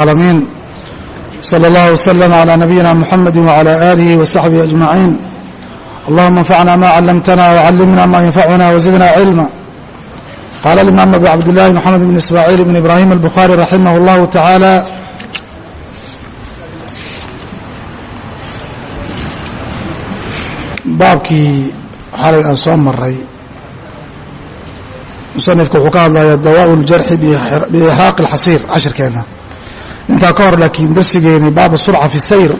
العالمين صلى الله وسلم على نبينا محمد وعلى آله وصحبه أجمعين اللهم انفعنا ما علمتنا وعلمنا ما ينفعنا وزدنا علما قال الإمام أبو عبد الله محمد بن إسماعيل بن إبراهيم البخاري رحمه الله تعالى baabkii xalay aan soo maray musanifku wuxuu ka hadlaya dawaa اljarxi biixraaq اlxasiir cashirkeena intaa ka hor laakiin darsigeeni baabu surca fi sayr.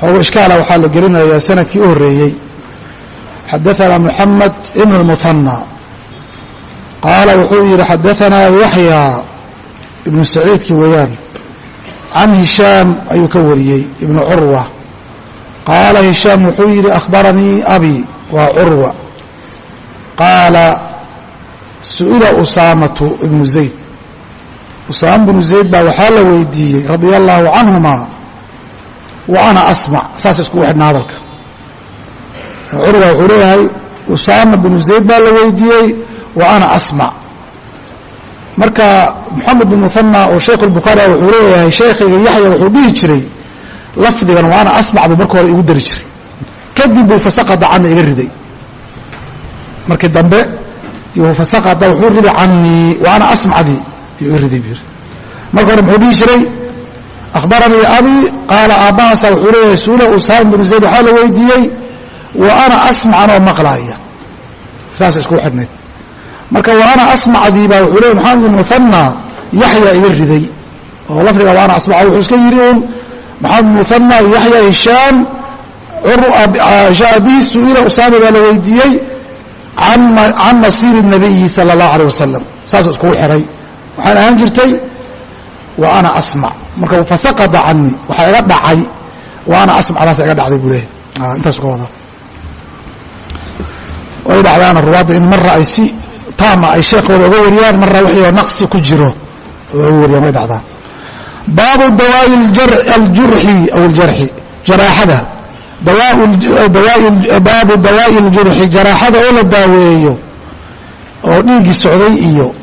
Xoogo ishkaala waxaa la gelinayaa sannadkii u horreeyey. Xadaanaa muxamed ibn اlmuhanى qaala wuxuu yidhi xadaanaa yaxya ibnu saciidki weeyaan. Can hishaam ayuu ka wariyey ibnu curwa. Qaala hishaam wuxuu yidhi akhbaranii abi waa curwa. Qaala su'ila usaamatu ibnu zayd usaama bnu zayd baa waxaa la weydiiyey radia allaahu canhuma wa ana asmac saas iskugu xidhna hadalka. Curwa wuxuu leeyahay usaama bnu zayd baa la weydiiyey wa ana asmac. Marka moxamed bin muhana oo shaykh lbukhaari wuxuu leeyahay shaykhayga yaxya wuxuu dhihi jiray lafdigan wa ana asmac buu marka hore igu dari jiray. Kadib buu fasaqada cani iga riday. Markii dambe fasaqada wuxuu riday canii wa asmacdii marka hore muxuu dhihi jiray akhbaranii abi qaala aabbahaasa wuxuu leeyahay suula usaam binu zayd waxaa la weydiiyey wa ana asmacan oo maqlaaya saas iskugu xidhnayd marka wa ana asmacdii baa wuxuu leeyay maxamed bin muhanna iga riday. Oo lafdiga wa ana asmac wuxuu iska yidhi uun maxamed bin yaxya hishaam abi su'ila usaami baa la weydiiyey can masiiri nabiyi sala allahu aleh wasalam saasuu iskugu xidhay waxaan ahaan jirtay wa ana asmac marka fasaqada canii waxaa iga dhacay wa ana asmacdaasa iga dhacday buu leeyahy intaasu ka wadaa way dhacdaana ruwaadda in marra ay si taama ay sheekooda uga wariyaan marra wixii oo naqsi ku jiro uga wariyaan way dhacdaan baabu dawaa'i aljurxi aw aljarxi jaraaxada. Baabu dawaa'i اljurxi jaraaxada oo la daaweeyo oo dhiiggii socday iyo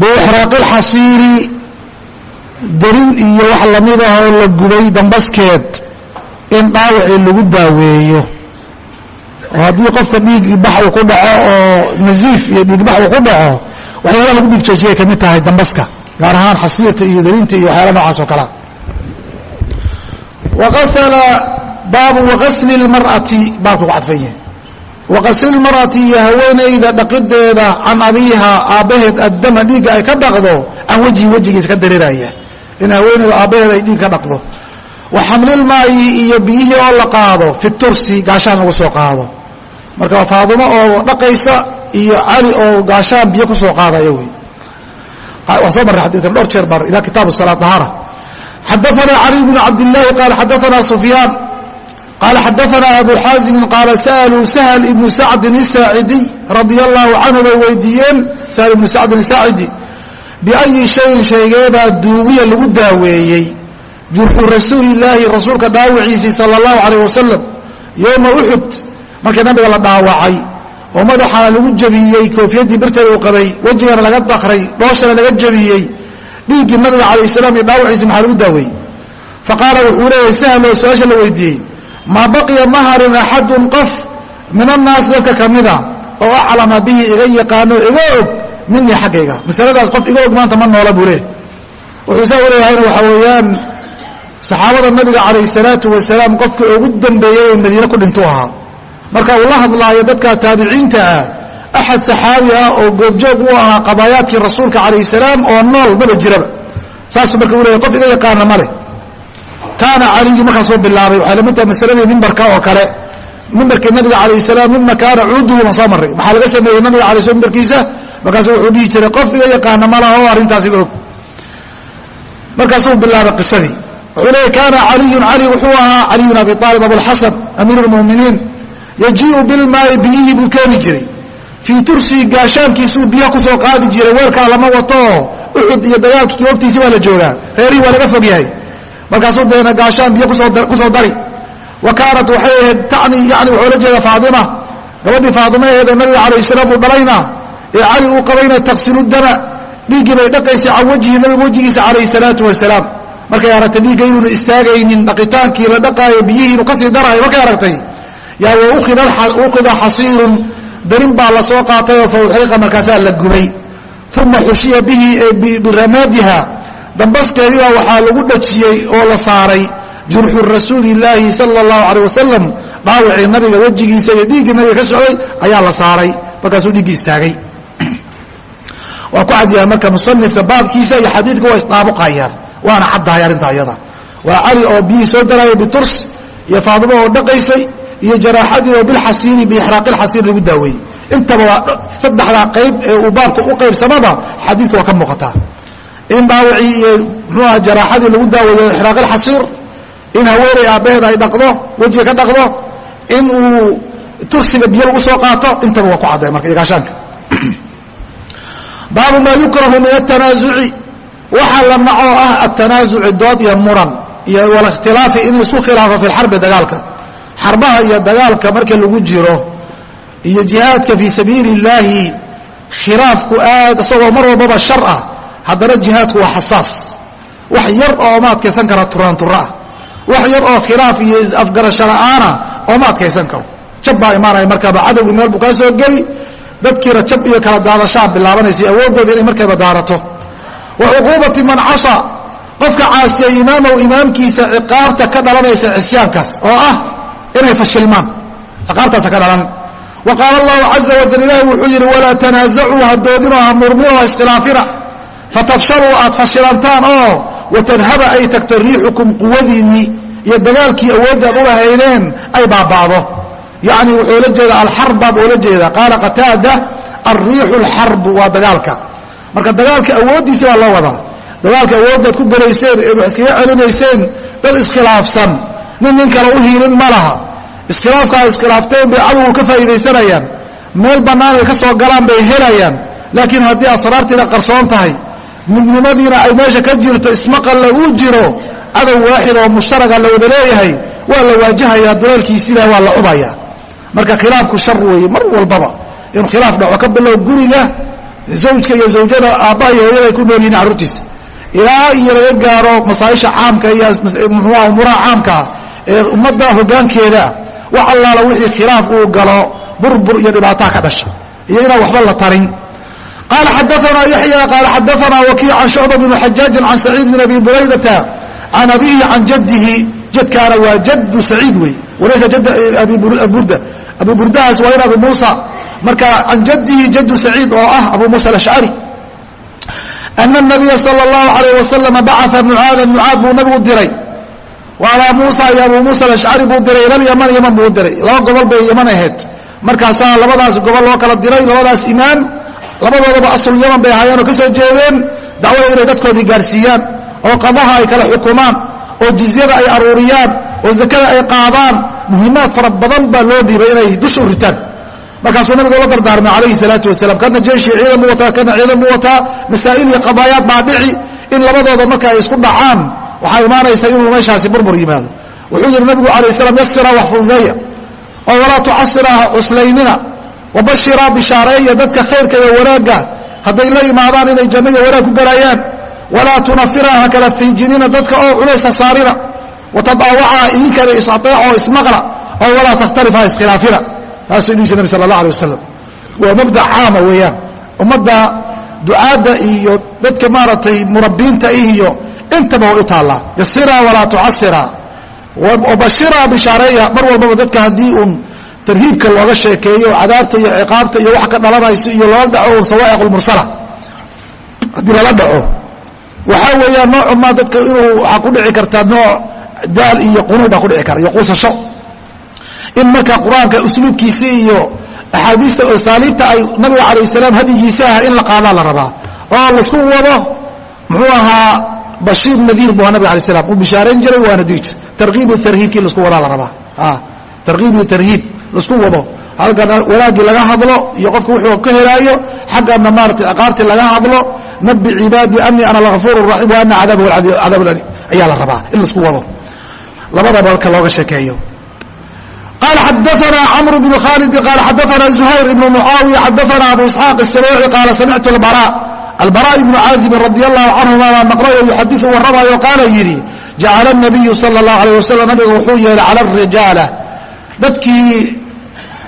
biixraaqi اlxasiiri darin iyo wax la mid ahoo la gubay dambaskeed in dhaawacii lagu daaweeyo. Oo haddii qofka dhiig bax uu ku dhaco oo nasiif iyo dhiigbax uu ku dhaco waxyaala lagu dhiig joojiyay ka mid tahay dambaska gaar ahaan xasiirta iyo darinta iyo waxyaala noocaas oo kalea waasla baabu wagasli اlmar'ati baabku ku cadfan yahay waqasli lmar'ati iyo haweenayda dhaqideeda can abiiha aabbaheed addama dhiigga ay ka dhaqdo can wejhi wejigiisa ka dareeraya in haweenaydu aabbaheed ay dhiig ka dhaqdo wa xamlilmaayi iyo biyihii oo la qaado fi gaashaan lagu soo qaado marka faadumo oo dhaqaysa iyo cali oo gaashaan biyo ku soo qaadaya wey waa soo marray xadiikan dhowr jeer bar ila kitaabu salaa dahaara xadaanaa cali bnu cabdillaahi qaala xadaanaa sufyaan qaal xadaanaa abu xaazimin qaala sa'aluu sahl ibnu sacdin isaacidiy radia allaahu canhu weydiiyeen sahal ibnu sacdin isaacidi biayi shayin sheegeebaa duuwiya lagu daaweeyey jurxu rasuulillaahi rasuulka dhaawiciisii sala allahu calayh wasalam yowma uxud markii nabiga la dhaawacay oo madaxana lagu jebiyey koofiyaddii birteeda uu qabay wejigana laga dakray dhooshana laga jebiyey dhiiggii nabiga calayh salaam iyo dhaawaciisi maxaa lagu daaweeyey faqaala wuxuu leeyahay sahlo su'aasha la weydiiyey maa baqiya ma harin axadun qof min annaasi dadka ka mida oo aclama bihi iga yaqaano iga og minii xaggayga masaladaas qof iga og maanta ma noola buu leeh wuxuu saa uleeyahayna waxaa weeyaan saxaabada nabiga calayh salaatu wasalaam qofkii ugu dambeeyey ee madiine ku dhintuu ahaa. Marka uu la hadlaayo dadka taabiciinta ah axad saxaabi ah oo goobjoog u ahaa qadaayaadkii rasuulka calayh salaam oo nool maba jiraba. Saasuu marka u leeyahy qof iga yaqaana ma leh kaana caliyu markaasuu bilaabay. Waxay la mid tahay masaladii mimbarka oo kale. Mimbarkii nabiga calayh salaam mima kaana cuuduhu soo maray maxaa laga sameeyey nabiga alay slam mimbarkiisa markaasuu wuxuu dhihi jiray qof iga yaqaana ma laha oo arrintaas iga og markaasuu bilaabay qisadii wuxuu leeyay kaana caliyun cali wuxuu ahaa caliy bin abi aalib abulxasan amiiru lmu'miniin yajii'u bilmaa'i biyihii buu keeni jiray. Fii tursi gaashaankiisuu biyaha ku soo qaadi jiray weelkaa lama wato. Uxud iyo dagaalkii goobtiisii baa la joogaa. Reerihii waa laga fog yahay markaasuu deena gaashaan biyo ku soo dari. Wa kaanat waxay ahayd tani yani wuxuu la jeeda faatima gabadhii faadimaheeda nabiga calayh salaam uu dhalayna ee cali uu qabayna taqsilu dama. Dhiiggii bay dhaqaysay can wajhi nabiga wejigiisa calayh salaatu wasalaam markay aragtay dhiigga inuuna istaagaynin dhaqitaankii la dhaqaayo biyihii inuu ka sii darayo markay aragtay yaa waukhida xasiirun darin baa la soo qaatay oo fawxriqa markaasaa la gubay. Uma xushiya bihi biramaadiha dambaskeediibaa waxaa lagu dhajiyey oo la saaray jurxu rasuulilaahi sal اllahu aleh wasalam dhaawacii nabiga wejigiisa iyo dhiiggii nabiga ka socday ayaa la saaray. Markaasuu dhiiggii istaagay. Waa ku cadyahay marka musanifka baabkiisa iyo xadiidka waa isdaabuqayaan waana caddahay arrintaa iyada. Waa cali oo biyihii soo daraayay biturs iyo faadimo oo dhaqaysay iyo jaraaxadii oo bilxasiini biixraaqilxasiin lagu daaweeyey. Intaba waa saddexdaa qayb ee uu baabka u qaybsamaba xadiidka waa ka muuqataa in dhaawacii iyo muxuuaha jaraaxadii lagu daaweeyo ixraaqi lxasiir in haweeney aabbaheed ay dhaqdo wejiga ka dhaqdo in uu tursiga biyo lagu qaato intaba waa ku cadday marka igaashaanka baabu maa yukrahu min atanaasuci waxaa la nacoo ah atanaasuci dood iyo muran iyo walikhtilaafi in la isku khilaafo fi lxarbi dagaalka. Xarbaha iyo dagaalka marka lagu jiro iyo jihaadka fii sabiili اllaahi khilaafku aad isagoo mar walbaba shar ah haddana jihaadku waa xasaas. Wax yar oo ma adkaysan kara turaantura wax yar oo khilaaf iyo afgarasho la'aana oo ma adkaysan karo. Jab baa imaanaya markaaba cadowgii meel buu kaa soo geli. Dadkiina jab iyo kala daadashaa bilaabanaysa awoodooda inay markayba daarato wa cuquubati man casa. Qofka caasiya imaamahu imaamkiisa ciqaabta ka dhalanaysa cisyaankaas oo ah inay fashilmaan. Ciqaabtaasa ka dhalan wa qaala allahu caza wajal ilaahi wuxuu yidhi walaa tanaasacuu hadoodinoo ha murminoo ha iskhilaafina fatafshaluu aad fashilantaan oo watadhaba ay tagto riixukum quwadiinnii iyo dagaalkii awooddaad u lahaydeen ay baaba'do yacni wuxuu la jeeda alxarbaab oo la jeeda qaala qataada alriixu alxarbu waa dagaalka. Marka dagaalka awooddiisi baa loo wadaa. Dagaalka awooddaad ku gelayseen eed wax iskaga celinayseen dad iskhilaafsan. Nin nin kale u hiilin ma laha. Iskhilaafkaa iskhilaafteen bay cadowgu ka faa'iidaysanayaan. Meel bannaan ay ka soo galaan bay helayaan. Laakiin haddii asraartiina qarsoon tahay midnimadiina ay meesha ka jirto ismaqalla uu jiro cadow waaxid oo mushtaraga la wada leeyahay waa la waajahayaa duleelkiisiina waa la cubaya marka khilaafku shar weeye mar walbaba inuu khilaaf dhaco ka bilow guriga zawjka iyo zawjada aabbaha iyo hooyada ay ku nool yihiin carruurtiisa ilaa iyo laga gaaro masaaisha caamka iyo muxuuha umuuraha caamkaa ee ummadda hoggaankeeda wax allaala wixii khilaaf uu galo burbur iyo dhibaataha ka dhasha iyo inaan waxba la tarin qal xadaana yaya qaal xadaana wakiic can shucba bn xajaaji can saciid bn abi buraydata can abihi can jadihi jadkaana waa jadu saciid wey walaysa jadaburda abu burdahaas waa in abu muusa marka can jadihi jadu saciid oo ah abu muusa alashcari ana اnabiya sala اllahu alayh wasalam bacaa mucaada mucaad buu nabigu diray wa muusa iyo abu muusa alashcari buu diray ilalyman yaman buu diray laba gobol bay yaman ahayd markaasaa labadaas gobol loo kala diray labadaas imaam labadoodaba asl yaman bay ahaayeen oo ka soo jeedeen dacwada inay dadkoodii gaarsiiyaan oo qadaha ay kala xukumaan oo jizyada ay aruuriyaan oo zakada ay qaadaan muhimaad fara badan baa loo dhiibay inay dusha u ritaan. Markaasuu nabigu la dardaarmay calayhi salaatu wasalaam kana jeeshii ciidan buu wataa kana ciidan buu wataa masaa'il iyo qadaayaad baa dhici in labadooda marka ay isku dhacaan waxaa imaanaysa inuu meeshaasi burbur yimaado. Wuxuu yidhi nabigu calayh salam yasira wax fududeeya oo walaa tucasira cuslaynina wabashiraa bishaareeya dadka khayrka iyo wanaagga. Hadday la imaadaan inay janno iyo wanaag ku galayaan. Walaa tunafira ha kala fiijinina dadka oo culaysa saarina. Watadaawaca idinkana isadeeco ismaqla. Oo walaa takhtalif ha iskhilaafina. Taasuu dhihi jir nabi sala allah alay wasalam waa mabdac caama weeyaan. Ummadda ducaadda iyo dadka maaragtay murabbiinta iyo intaba way u taallaa. Yasira walaa tucasira wabashira bishaareeya mar walbaba dadka haddii uun tarhiibka looga sheekeeyo cadaabta iyo ciqaabta iyo wax ka dhalanayso iyo lala dhaco sawaa'iq lmursala haddii lala dhaco waxaa weeyaan noocu maa dadka inuu waxaa ku dhici kartaa nooc daal iyo qunuud baa ku dhici kara iyo quusasho. In marka qur'aanka usluubkiisi iyo axaadiista asaaliibta ay nabiga calayh salaam hadyigiisa ah in la qaadaa la rabaa. Oo la isku wado muxuu ahaa bashiir nadiir bu nabig alay slam uu bishaarayn jiray waana diri jir tarkiib iyo tarhiibkii la isku wadaa la rabaa. Tarkiib iyo tarhiib laisku wado halkana wanaaggii laga hadlo iyo qofka wuxuu ka helaayo xaggana maarata ciqaabtii laga hadlo nabi cibaadii anii ana algafuur raxiim wa ana cadaabahu cadaab alim ayaa la rabaa in laisku wado labadaba halka looga sheekeeyo qال xadثna cمر بن khالد qال xadثna زhayر بن معاaوية xadثna أbو إسحاaq السبيعي qال samictu البراء albara ibnu caazibin radi allahu canhuma baa maqlayo yuxadiu warramayo qaala yidhi jacala nabiyu sala allahu alayh wasalam nabiga wuxuu yeelay cala arijaala dadkii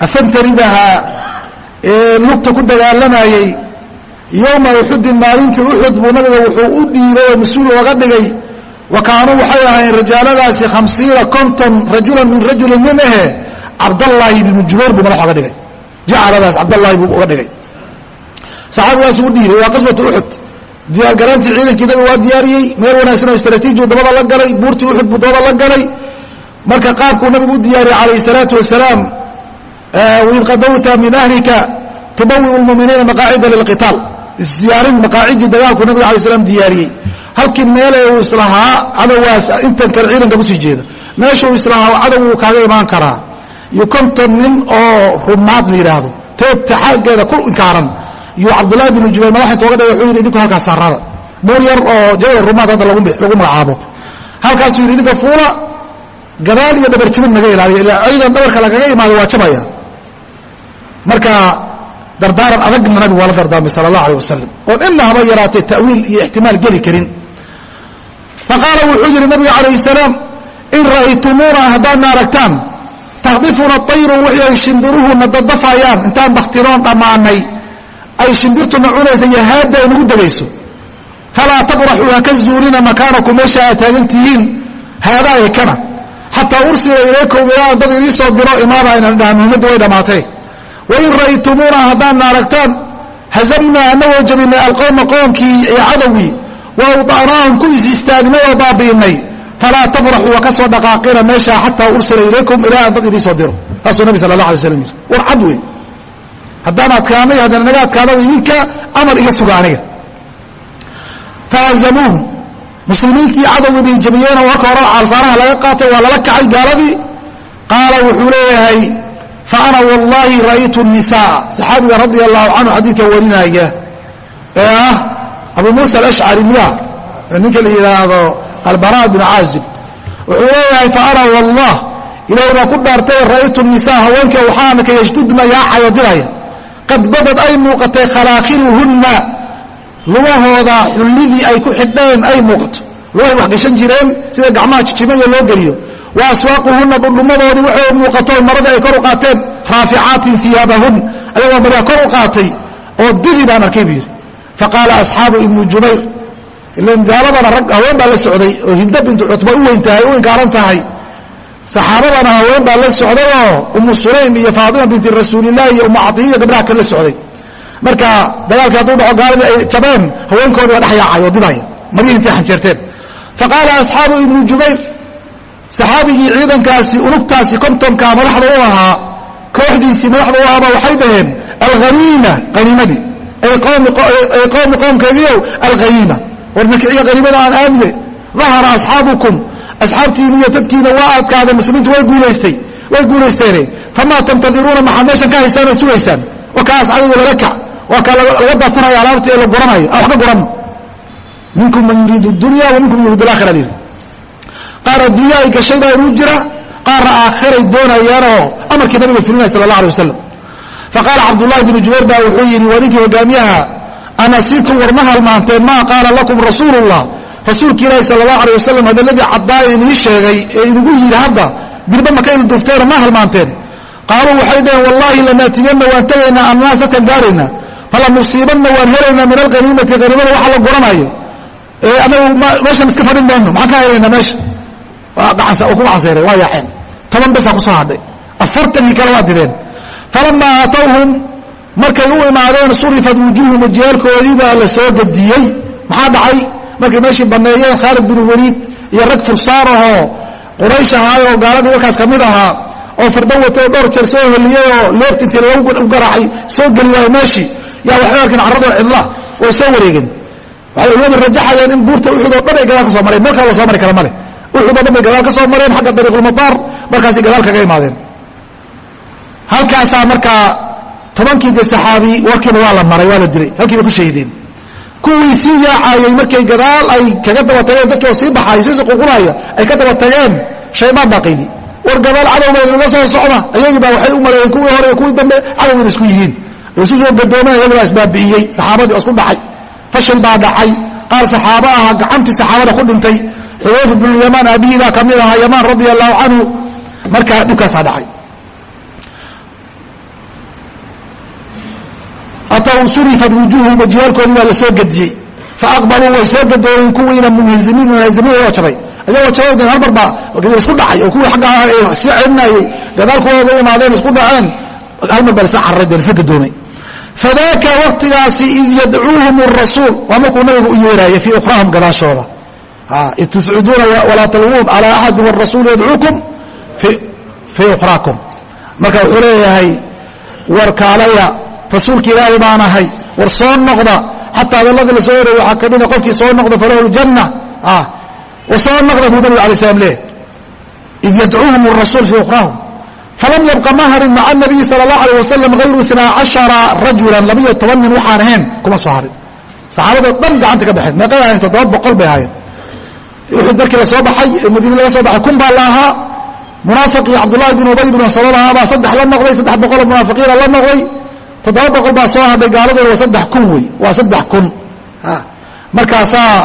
afantaridahaa ee lugta ku dagaalamayey yowma uxudin maalintii uxud buu nabiga wuxuu u dhiibay oo mas'uul ooga dhigay. Wa kaanuu waxay ahayn rijaaladaasi hamsiina konton rajulan min rajulin ahe cabdallaahi ibnu jubayr buu madax oga dhigay. Jacaladaas cabdallaahi buu uga dhigay. Saxaabigaasuu u dhiibay waa qaswatu uxud diyaargaraantii ciidankii nabiga waa diyaariyey meel wanaagsan oo dabada la galay buurtii uxud buu dabada la galay. Marka qaabkuu nabigu u diyaariyey calayh salaatu wasalaam waid qadawta min ahlika tubawiu lmuminiina maqaacida lilqitaal isdiyaarin maqaacidii dagaalku nabiga alay slam diyaariyey. Halkii meele uu islahaa cadowgaas intan kale ciidanka ku sii jeeda. Meeshuu islahaa cadow wuu kaaga imaan karaa. Iyo konton nin oo rumaad la yidhaahdo teebta xaggeeda ku inkaaran. Iyo cabdulahi binu jubayr madaxa tooga dhigay wuxuu yidhi idinku halkaas saarada buur yar oo jabal rumaad hadda lagu magacaabo. Halkaasuu yidhi idinka fuula gadaal iyo dhabarjibin naga ilaaliya. Ilaa ciidan dhabarka lagaga imaado waa jabaya marka dardaaran adagna nabigu waa la dardaarmay sala allah aleh wasalam oon ina haba yaraatee ta'wiil iyo ixtimaal geli karin. Faqaala wuxuu yidhi nabiga calayh salaam in ra'aytumuuna haddaadna aragtaan takdifuna ayru wixii ay shimbiruhuna dadafayaan intaan baktiroon dhammaanay ay shimbirtuna cunaysa iyo haadda ay nagu degayso falaa tabraxuu haka zuulina makaanakum meesha aad taagan tihiin haadaaya kana. Xataa ursila ilaykum ilaa dad idii soo diro imaada aynan dhahan muhimmadda way dhammaatee wain ra'aytumuuna haddaadna aragtaan hazamnaa anagoo jabinay alqowma qoomkii iyo cadowgii wa awda'naahum ku is istaagnay oo baabi'inay falaa tabraxuu waka soo dhaqaaqina meeshaa xataa ursila ilaykum ilaa aan dad idii soo diro. Saasuu nabi sala allah alay slam yidhi war cad wey haddaan adkaanay haddana naga adkaadaba idinka amar iga suga aniga. Fahazamuuhum muslimiintii cadowgii bay jabiyeen oo marka hore caalsaaraha laga qaatay waa lala kacay gaaladii. Qaala wuxuu leeyahay faana wallaahi ra'aytu nisaa saxaabiga radia allahu canhu xadiidka warinaya ee ah abu muusa alashcari miya ninka la yidhaahdo albara bnu caazib wuxuu leeyahay faana wallah ilaahay baa ku dhaartay ra'aytu nisaa haweenka waxaa marka yashdudna yaaxayo diraya qad badad ay muuqatay khalaakiluhunna lugahooda xullidii ay ku xidheen ay muuqato lugahay wax gashan jireen sida gacmaha jijimaya loo geliyo wa aswaaquhunna dhudhumadoodii waxay muuqato maradii ay kor u qaateen raaficaatin iyaabahun ayagoo madaa kor u qaatay oo dili baan arkay buu yidhi faqaala asxaabu ibnu jubayr gaaladana rag haween baa la socday oo hinda bintu cutba u weyn tahay u inkaaran tahay saxaabadana haween baa la socdayoo umu sulaym iyo faatima binti rasuulilahi iyo umu cadiya gabdhaha kale la socday marka dagaalkii hadduu dhaco gaaladii ay jabeen haweenkoodii baa dhex yaacay oo didaya maryihii intay xanjeerteen faqaala asxaabu ibnu jubayr saxaabigii ciidankaasi unugtaasi kontonka madaxda u ahaa kooxdiisii madaxda u ahaaba waxay dhaheen alhaniima haniimadii ay qowmi qoomkaygiiow alhaniima war nakiciya haniimada aan aadne dahara asxaabukum. Asxaabtiina iyo dadkiina waa adkaadeen muslimiintu way guulaystay. Way guulaysteene. Famaa tantadiruuna maxaad meeshan ka haystaan oo sugaysaan? Oo kaa ascadooda lala kac waa kaa laga daatanaya alaabtii ee la guranayo. Aan wax ka guranno minkum man yuriidu dunya wa minkum yuriidu alaakhira lihi qaar adduunya ay gashay baa inuu jira qaarna aakhiray doonayaanoo amarkii nabiga fulinaya sala allah alay wasalam faqaala cabdullahi bnu jubayr baa wuxuu yidhi waa hogaamiyaha anasiitum war ma halmaanteen maa qaala lakum rasuulu llah rasuulki ilaahi sala allahu alay wasalam hadalladii caddaa inii sheegay ee inugu yidhi hadda dirba maka idin dufteena ma halmaanteen qaaluu waxay dhaheen wallaahi lanaatiyanna waan tegaynaa annaasatan gaaraynaa fala musiibanna waan helaynaa min alhaniimati haniimada waxa la goranayo ee anagu meeshan iska fadhin mayno maxaan ka helaynaa meesha ku gacanseereen waa yaaceen. Toban besaa ku soo hadhay. Afartankii kale waa dideen. Falamaa aatawhum markay u imaadeen surifat wujuuhum wajiyaalkoodii baa la soo gadiyey. Maxaa dhacay? Markay meeshii banneeyeen khaalid binu waliid iyo rag fursaar ahoo quraysh ahaayoo gaaladii markaas ka mid ahaa oo fardo watay oo dhowr jeer soo heliyey oo leebti intii lagu garaacay soo geli waayo meeshii. Yaa waxay arkeen carradoo cidla way soo wareegeen. Waxay culimadu rajaxayeen in buurta uxud oo dhan ay gadaal ka soo mareen. Meel kale la soo mari kara male uxud oo dhan bay gadaal ka soo mareen xagga dariiqulmadaar markaasay gadaal kaga imaadeen. Halkaasaa markaa tobankii de saxaabi warkiiba waa la maray waa la dilay halkiiba ku shahiideen kuwii sii yaacayey markay gadaal ay kaga daba tageen dadkii oo sii baxay sii suququnaya ay ka daba tageen shaydaan baa qayli. War gadaal cadowba inaga soo socda ayagii baa waxay u maleeyeen kuwii hore kuwii dambe cadowgina isku yihiin. Isu soo gadoomeen iyaguna isbaabi'iyey saxaabadii oo isku dhacay fashil baa dhacay qaar saxaabo aha gacantii saxaabada ku dhintay xudayfa bnu yamaan aabihiibaa ka mid ahaa yamaan radia allahu canhu markaa dhibkaasaa dhacay. Ataw surifat wujuuhum wajiyaalkoodii baa la soo gediyey faaqbaluu way soo gadoomeen kuwiina munhazimiin munhazimiin oo jabay ayagoo jabay halmarba isku dhacay oo kuwii agga sii celinayey gadaalkooda imaadeen isku dhaceen. Halmar baa isla cararay dee isla gadoomay. Fadaaka waktigaasi id yadcuuhum rasuul waa markuu nabigu u yeeraayay fii ukhrahum gadaashooda id tusciduuna walaa talwuun calaa axadin warasuul yadcuukum fii ukhraakum marka wuxuu leeyahay warkaalaya rasuulka ilaahay baan ahay war soo noqda xataa hadalladii la soo eray waxaa ka mida qofkii soo noqda falahu janna war soo noqda buu nabig alay slam leeyahy id yadcuuhum rasuul fii ukhrahum falam yabqa ma harin maca nabiyi sala اllahu alيh wasalam hayru inaa cashara rajulan labiyo toban nin waxaan ahayn kuma soo harin saxaabadoo dhan gacanta ka baxeen meeqay ahayn toddoba boqol bay ahaayeen uxud markii la soo baxay madiine laga soo baxay kun baa la ahaa. Munaafiqii cabdullahi bin ubay bin salol ahaa baa saddex la noqday saddex boqoloo munaafiqiina la noqday. Toddoba boqol baa soo hadhay gaaladooda waa saddex kun wey waa saddex kun. Markaasaa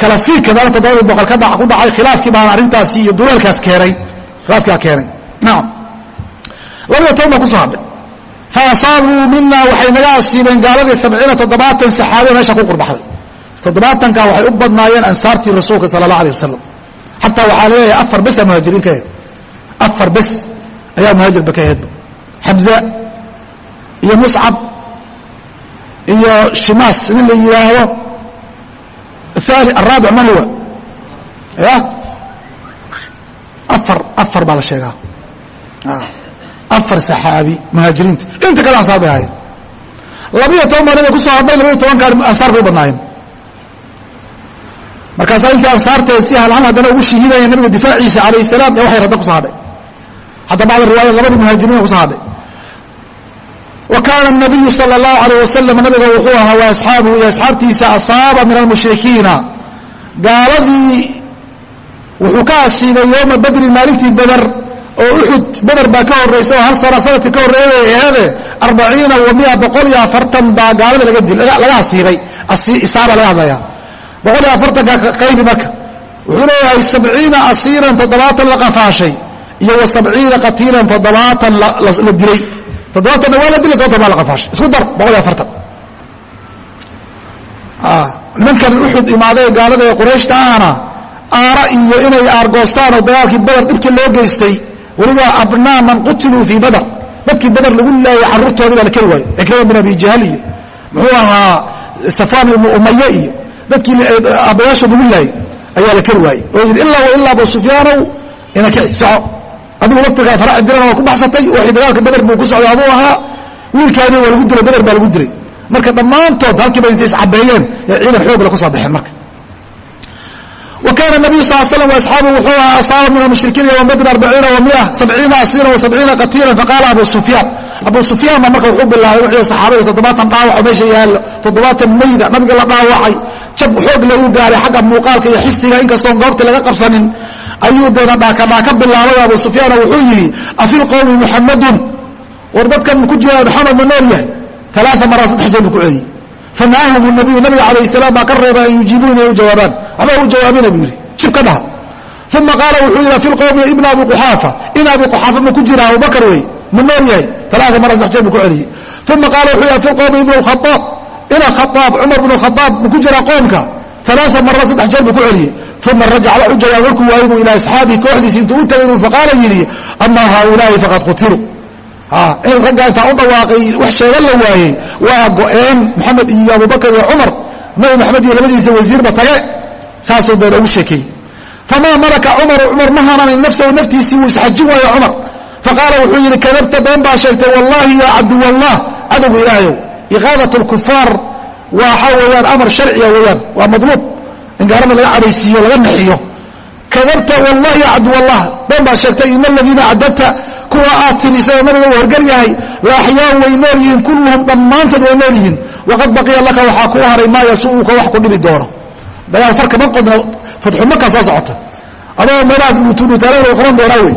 kala fiirkadaana toddobadii boqol ka ku dhacay khilaafkii baana arrintaasi iyo duleelkaas keenay. Khilaafkiaa keenay. Nacam labaiyo toban baa ku soo hadhay fa asaabuu mina waxay naga asiibeen gaaladii sabciina toddobaatan saxaabiya meesha ku qurbaxday toddobaatanka waxay u badnaayeen ansaartii rasuulka sala allah alay wasalam xataa waxaa leeyahay afar besaa muhaajiriin ka ahed afar bes ayaa muhaajirba ka aheedba xamza iyo muscab iyo shimaas nin la yidhaahdo aali araabic man huwa? Ya afar afar baa la sheegaa. Afar saxaabi muhaajiriinta. Inta kale ansaar bay ahaayeen. Labiyo toban baa nabiga ku soo hadhay labayo tobankaa ansaar bay u badnaayeen markaasaa intii ansaarteed si halhal haddana ugu shihiidaya nabiga difaaciisa calayh salaam ya waxay radda ku soo hadhay xataa bacda riwaayad labadii muhaajiriina ku soo hadhay wa kaana nabiyu sala allahu alayh wasalam nabiga wuxuu ahaa wa asxaabuhu iyo asxaabtiisa asaaba min almushrikiina gaaladii wuxuu ka asiibay yooma badrin maalintii beder oo uxud beder baa ka horaysa oo hal sana sannadkii ka horreeyay aheede arbaciina wa mia boqol iyo afartan baa gaalada laga asiibay. Isaaba laga hadlaya boqol iyo afartanka qaybi marka. Wuxuu leeyahay sabciina asiiran toddobaatan la qafaashay iyo wa sabciina qatiilan toddobaatan la dilay. Toddobaatanna waa la dilay todobaatan baa la qafaashay. Isku dar boqol iyo afartan. Nimankan uxud imaaday gaalada ee qurayshta ahna aara iyo inay aargoostaan oo dagaalkii bader dhibkii loo geystay weliba abnaa man qutiluu fii badr dadkii bader lagu laayay caruurtoodii baa la keli waayey cikrima bin abi jahal iyo muxuu ahaa safaan ibnu umaye iyo dadkii aabbayaashood lagu laayay ayaa la keli waayey. Oo yidhi ilaa wa ilaa sufyaanow ina kici soco. Adigu laftigaa faraci dirana waa ku baxsatay waxay dagaalka bader buu ku socday aduu ahaa wiilkaadii waa lagu dilay bader baa lagu dilay. Marka dhammaantood halkiiba intay iscabeeyeen ee ciidan xoogla ku soo baxeen marka وkاn النبي صل sلم وأصحاaبه wuxuu ahaa aصاaba min المشhrikiin yوم bdr aربaciina ومiة سaبciina asiira وسaبciina qatiila faqاala abu سufyaan abu سufyaan ba marka wuxuu bilaabay wuxuu saxaabada toddobaatan dhaawaco meesha yaallo toddobaatan mayda nabiga la dhaawacay jab xoog lagu gaaray xagga muuqaalka iyo xisiga inkastoon goobta laga qabsanin ayuu deena dhaakadhaaka bilaabay abu سufyaana wuxuu yidhi afi lqowmi muxamadun war dadkan ku jira maxamed ma nool yahay ثaلaثa maraat saddex jeer buu ku celiyey fanahahum النabiyu nabiga عalaيه السلام baa ka reeba an yujiibuu inay u jawaabaan waxba u jawaabina buu yidhi jib ka dhaha. Uma qaala wuxuu yidhi fi lqowmi ibn abi quxaafa in abi quxaafa ma ku jira abubakar wey ma nool yahay. Alaaa mara sax jeer buu ku celiyey uma qaala wuxuu yidhi fi lqowmi ibn khaaab ina khaaab cumar bn khaaab ma ku jira qoomka alaaa mara saddex jeer buu ku celiyey uma rajac wax u jawaab markuu waayey buu ilaa asxaabii kooxdiisi intuu u tagay buu faqaala yidhi ama haaulaa'i faqad qutiluu in raggaa intaa u dhawaaqay wax sheega la waayey waa go-een maxamed iyo abubakar iyo cumar nabi maxamed iyo labadiisa wasiirba tage saasuu deen ugu sheekeeyey famaa malaka cumaru cumar ma hananin nafsahu naftiisii wuu isxajin waayo cumar. Faqaala wuxuu yidhi kadabta been baa sheegtay wallahi ya caduwallah cadowga ilaahayow iqaadat lkufaar waxa weeyaan amar sharciya weeyaan waa madluub. In gaalada laga cadhaysiiyo laga naxiyo. Kadabta wallahi ya caduwallah been baa sheegtay ina aladiina cadadta kuwa aad tirisay oo nabiga uu horgal yahay la axyaan way nool yihiin kulluhum dhammaantood way nool yihiin. Waqad baqiya laka waxaa kuu haray maa yasuuka wax ku dhibi doono dagaal farka ma qodna fatxu maka soo socota. Adoo meelahaas way qoran doonaa wey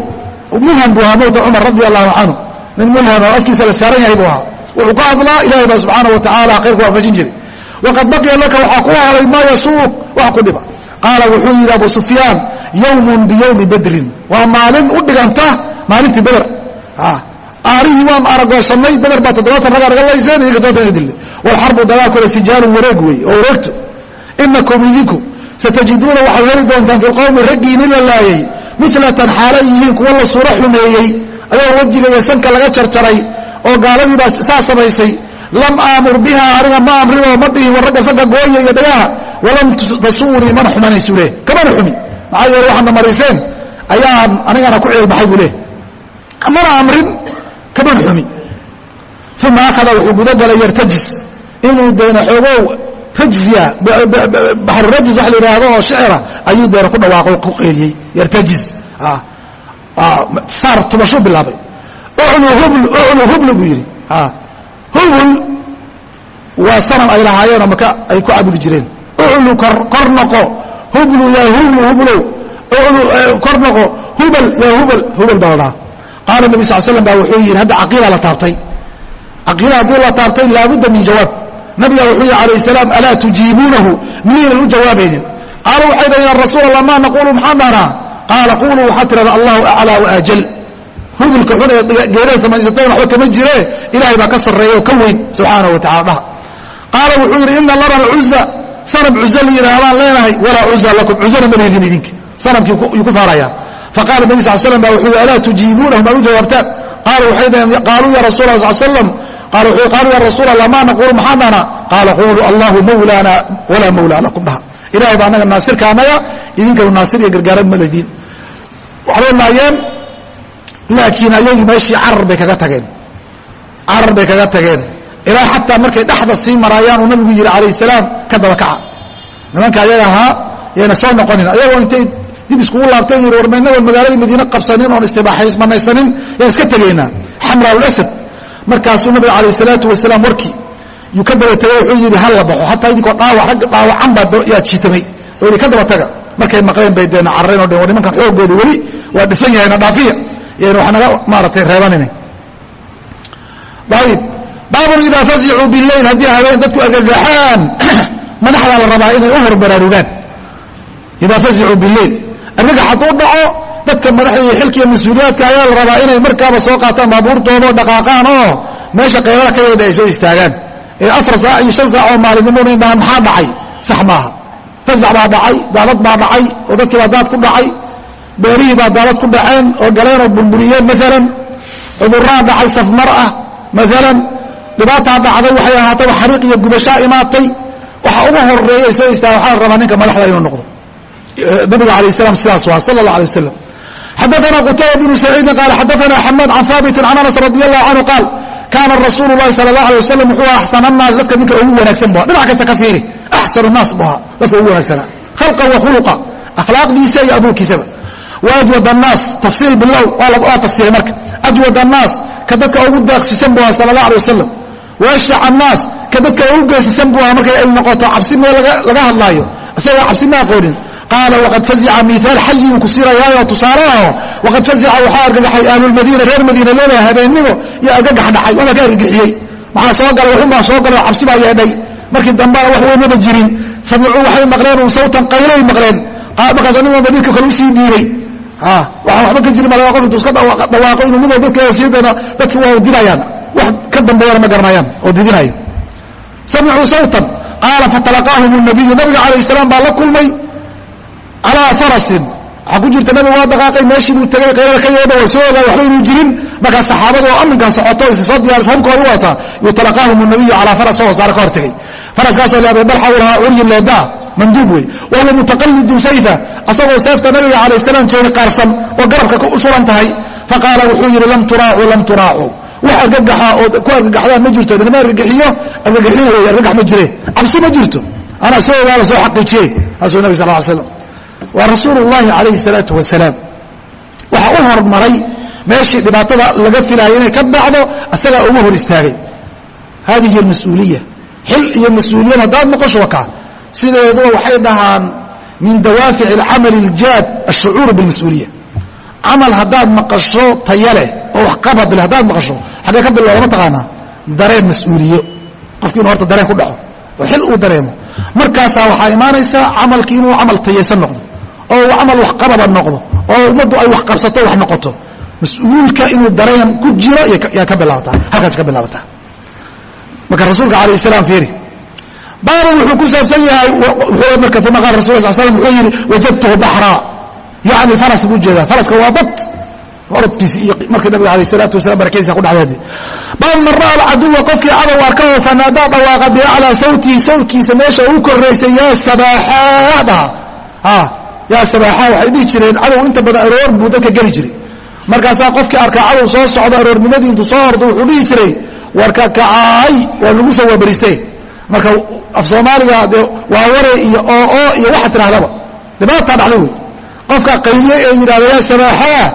mulham buu ahaa mowta cumar radi allahu canhu nin mulham oo afkiisa la saaran yahay buu ahaa. Wuxuu ka hadlaa ilahay baa subxaana wa tacaala khayrku waafajin jiray. Waqad baqiya laka waxaa ku haday maa yasuuq. Wax ku dhiba. Qaala wuxuu yidhi abu sufyaan yowmun biyowmi badrin. Waa maalin u dhiganta maalintii beder aarihii waan aragoosanay beder baa toddobaatan ragaa naga layseen idinka todobatan idille walxarbu dagaalkooda sijaalun wareeg wey oo wareegto inakum idinku satajiduuna waxaad heli doontaan fi lqowmi raggiini la laayay milatan xaala yihiin kuwa la suuro xumeeyey ayagoo wejiga iyo sanka laga jarjaray oo gaaladiibaa saa samaysay. Lam aamur biha aniga ma amrinoo ma dhihin war ragga sanka gooya iyo dhagaha walam tasuunii mana xumanaysu leh. Kamana xumi. Maxaa yeele waxaadna mariseen ayaan anigana ku ceelbaxay buu leh. Mana amrin kamana xumi. Uma akhada wuxuu gudagalay yartajis. Inuu deena xoogow rajziya baxrurajis wax la yidhaahdo oo shicira ayuu deena ku dhawaaqo ku qeeliyey yartajiz ah, ah, saar tubashuu bilaabay. Uclu hubl uclu hubl buu yidhi. Ah, hubl waa sanam ay lahaayeenoo maka ay ku cabudi jireen. Uclu kor noqo hublu yaa hublu hublow. Uclu eh, kor noqo hubal yaa hubal hubal baa ladhaha qaala nabi sal slam ba wuxuu yidhi hadda caqiida la taabtay. Caqiida haddii la taabtay laabudda min jawaab nabiga wuxuu yihi alayh salaam alaa tujiibuunahu? Miyaynan u jawaabaynin qaala waxay dhahen ya rasuul allah maa naqulu maxaan dhahnaa qaala quluu waxaad tirahda allahu aclaa waajal hubilka xun ee geedaha samaysateen waxba kama jire ilahay baa ka sarreeya oo ka weyn subxaanahu wa tacala dhaha qaala wuxuu yidhi ina lana alcuza sanab cuza la yidhahdaan leenahay walaa cuza lakum cuzana ma leedin idinka. Sanabkii yuu ku faarayaa faqala nabi sal slam ba wuxuu yhi alaa tujiibuunahu? Maa u jawaabtaan. Qaaluu ya rasul a sal slam qaaluu ya rasuul allah maa naquulu maxaan dhahnaa qaala quluu allahu mawlaana walaa mawlaa lakum dhaha ilahay baa anaga naasirka anaga idinkanu naasir iyo gargaaran ma lediin waxbay laayeen laakiin ayagii meeshii carar bay kaga tageen carar bay kaga tageen ilaa xataa markay dhexda sii maraayaan uu nabigu yihi calayh salaam ka daba kaca nimanka ayaga ahaa yayna soo noqonin ayagoo intay dib iskugu laabteen yii war maynagoon magaaladii madiine qabsanin oon istibaaxaysmanaysanin yaan iska tegaynaa xamraa lasad markaasuu nabiga alayh salaatu wasalaam warkii yuu ka daba tegay wuxuu yidhi hal la baxo? Hataa idinkoo dhaawac ragga dhaawacan baa yaa jiitamay. Oo yidhi ka daba taga. Markay maqleen bay deena carareen o dhan war nimankan xoogooda weli waa dhisan yahayna dhaafiya. Yayna wax naga maaratay reebanina ayib baabun idaa fasicuu bileyl haddii habeen dadku argagaxaan madaxdaa la rabaa inay u horbaraarugaan. Idaa fasicuu bileyl argagax hadduu dhaco dadka madaxda iyo xilka iyo mas'uuliyaadka ayaa la rabaa inay markaaba soo qaataan baabuurtooda dhaqaaqaan oo meesha qaylada ka yeedha ay soo istaagaan. Ee afar saac iyo shan saac oo maalinimona indhahaan maxaa dhacay? Sax maaha. Fasac baa dhacay daadad baa dhacay oo dadkii baa daad ku dhacay. Beerihii baa daadad ku dhaceen oo galeen oo burburiyeen maalan cuduraa dhacay safmar ah maalan dhibaataa dhacday waxay ahaataba xariiq iyo gubashaa imaatay. Waxa ugu horreeya soo istaaga waxaa la rabaa ninka madaxda inuu noqdo. Nabiga alayh salam sidaas waa sala allah alay wasalam xadaana qutayba bnu saciidin qaal xadaana xamaad can haabitin can anas radi allahu canhu qaal kaana rasuulu lahi sala allah alay wasalam wuxuu axsan annaas dadka ninka ugu wanaagsan bu dhinac kasta ka fiiri axsanu naas bu ahaa dadka ugu wanaagsanaa khalqan wa khuluqa akhlaaqdiisa iyo abuurkiisaba wa ajwad annaas tafsiil bilow waa tafsiiray marka ajwad annaas ka dadka ugu deeqsisan bu ahaa sala allah alay wasalam wa ashjac annaas ka dadka ugu geesisan bu ahaa markay ay noqoto cabsi meel laga hadlaayo isagoo cabsi ma aqoonin qaala waqad fazica miaal xayi uu ku siinayaayoo tusaaleaho waqad fazica waxaa argagaxay ahlulmadiina reer madiina leedahay habeennimo iyo argagax dhacay waaba ka argagixiyey maxaa soo galay waxunbaa soo galay oo cabsi baa yeedhay markii dambena wax weynaba jirin samicuu waxay maqleen un sawtan qaylay maqleen markaasoo nin walba dhidka kale u sii dhiiray waxaan waxba ka jirin baa qof intuu iska dhawaaqo inuu mid walba dadkeeda sii dayno dadki waa didayaan wax ka dambeeyana ma garanayaan oo didinayo samicuu sawtan qaala fatalaqaahum nabiyu nabiga calayh salaam baa la kulmay calaa farasin. Waxaa ku jirta nabigu waa dhaqaaqay meeshii buu tegay qaylada ka yeedha waa soo ogaay waxba inuu jirin. Markaa saxaabada oo amminkaa socoto is soo diyaarisa hubkooda wataa yutalaqaahum nabiyu calaa faras oo saare ka hor tegey faraskaasoo le abibalxa uu lahaa curyi leedaa manduub wey. Wa huwa mutaqallidun sayfa asagoo seefta nabiga calayh salaam jeeni qaarsan oo garabka u suran tahay. Faqaala wuxuu yidhi lam turaacuu lam turaacuu wax argagaxa oo ku argagaxdaan ma jirto inama argagixiyo argagixina wey argagax ma jire. Cabsi ma jirto. Anaa soo ogaala soo xaqiijiyey. Taasuu nabi sal l slam waa rasuul اllahi alayhi الsalaaةu wasalaam waxa u hormaray meeshii dhibaatada laga filaayo inay ka dhacdo asagaa ugu hor istaagay hadihi اmas-uuliya xil iyo mas-uuliyad haddaad noqosho wakaa sideeduba waxay dhahaan min dawaafic اcamal اljaad الshucuur bاlmas-uuliya camal haddaad maqasho taya leh oo wax qabad leh haddaad maqasho xaggee ka bilowda ma taqaanaa dareen mas-uuliyo qofki inu horta dareen ku dhaco oo xil uu dareemo markaasaa waxaa imaanaysa camalkii inuu camal tayaysan noqdo oo camal waxqabada noqdo oo ummaddu ay wax qabsato wax noqoto. Mas'uulka inuu dareen ku jiro yaa ka bilaabataa halkaas ka bilaabataa. Marka rasuulka alayh salaam fiiri baaban wuxuu ku saabsan yahay marka uma qaala rasul sal slam wuxuu yidhi wajadtuhu baxraa yacni faras buu jeedaa faraska waa bad. Orodkiisi iyo markii nabiga alayh salaatu wasalam barakadiisa ku dhacdeedi baabu man ra'a alcaduwa qofkii cadow arka fanaadaa dhawaaqa biaclaa sawtihi sawtkiisa meesha uu koraysay yaa sabaaxaa dhaha yaa sabaaxaa waxay dhihi jireen cadow inta badan aroor buu dadka geli jiray. Markaasaa qofkii arkaa cadow soo socda aroornimadii intuu soo hordo wuxuu dhihi jiray warka kacaay waa lagu soo waabariste marka af soomaaliga de waa ware iyo oo iyo waxa tidhahdaba dhibaataa dhacda wey qofka qayliye ee yidhahda yaa sabaaxaa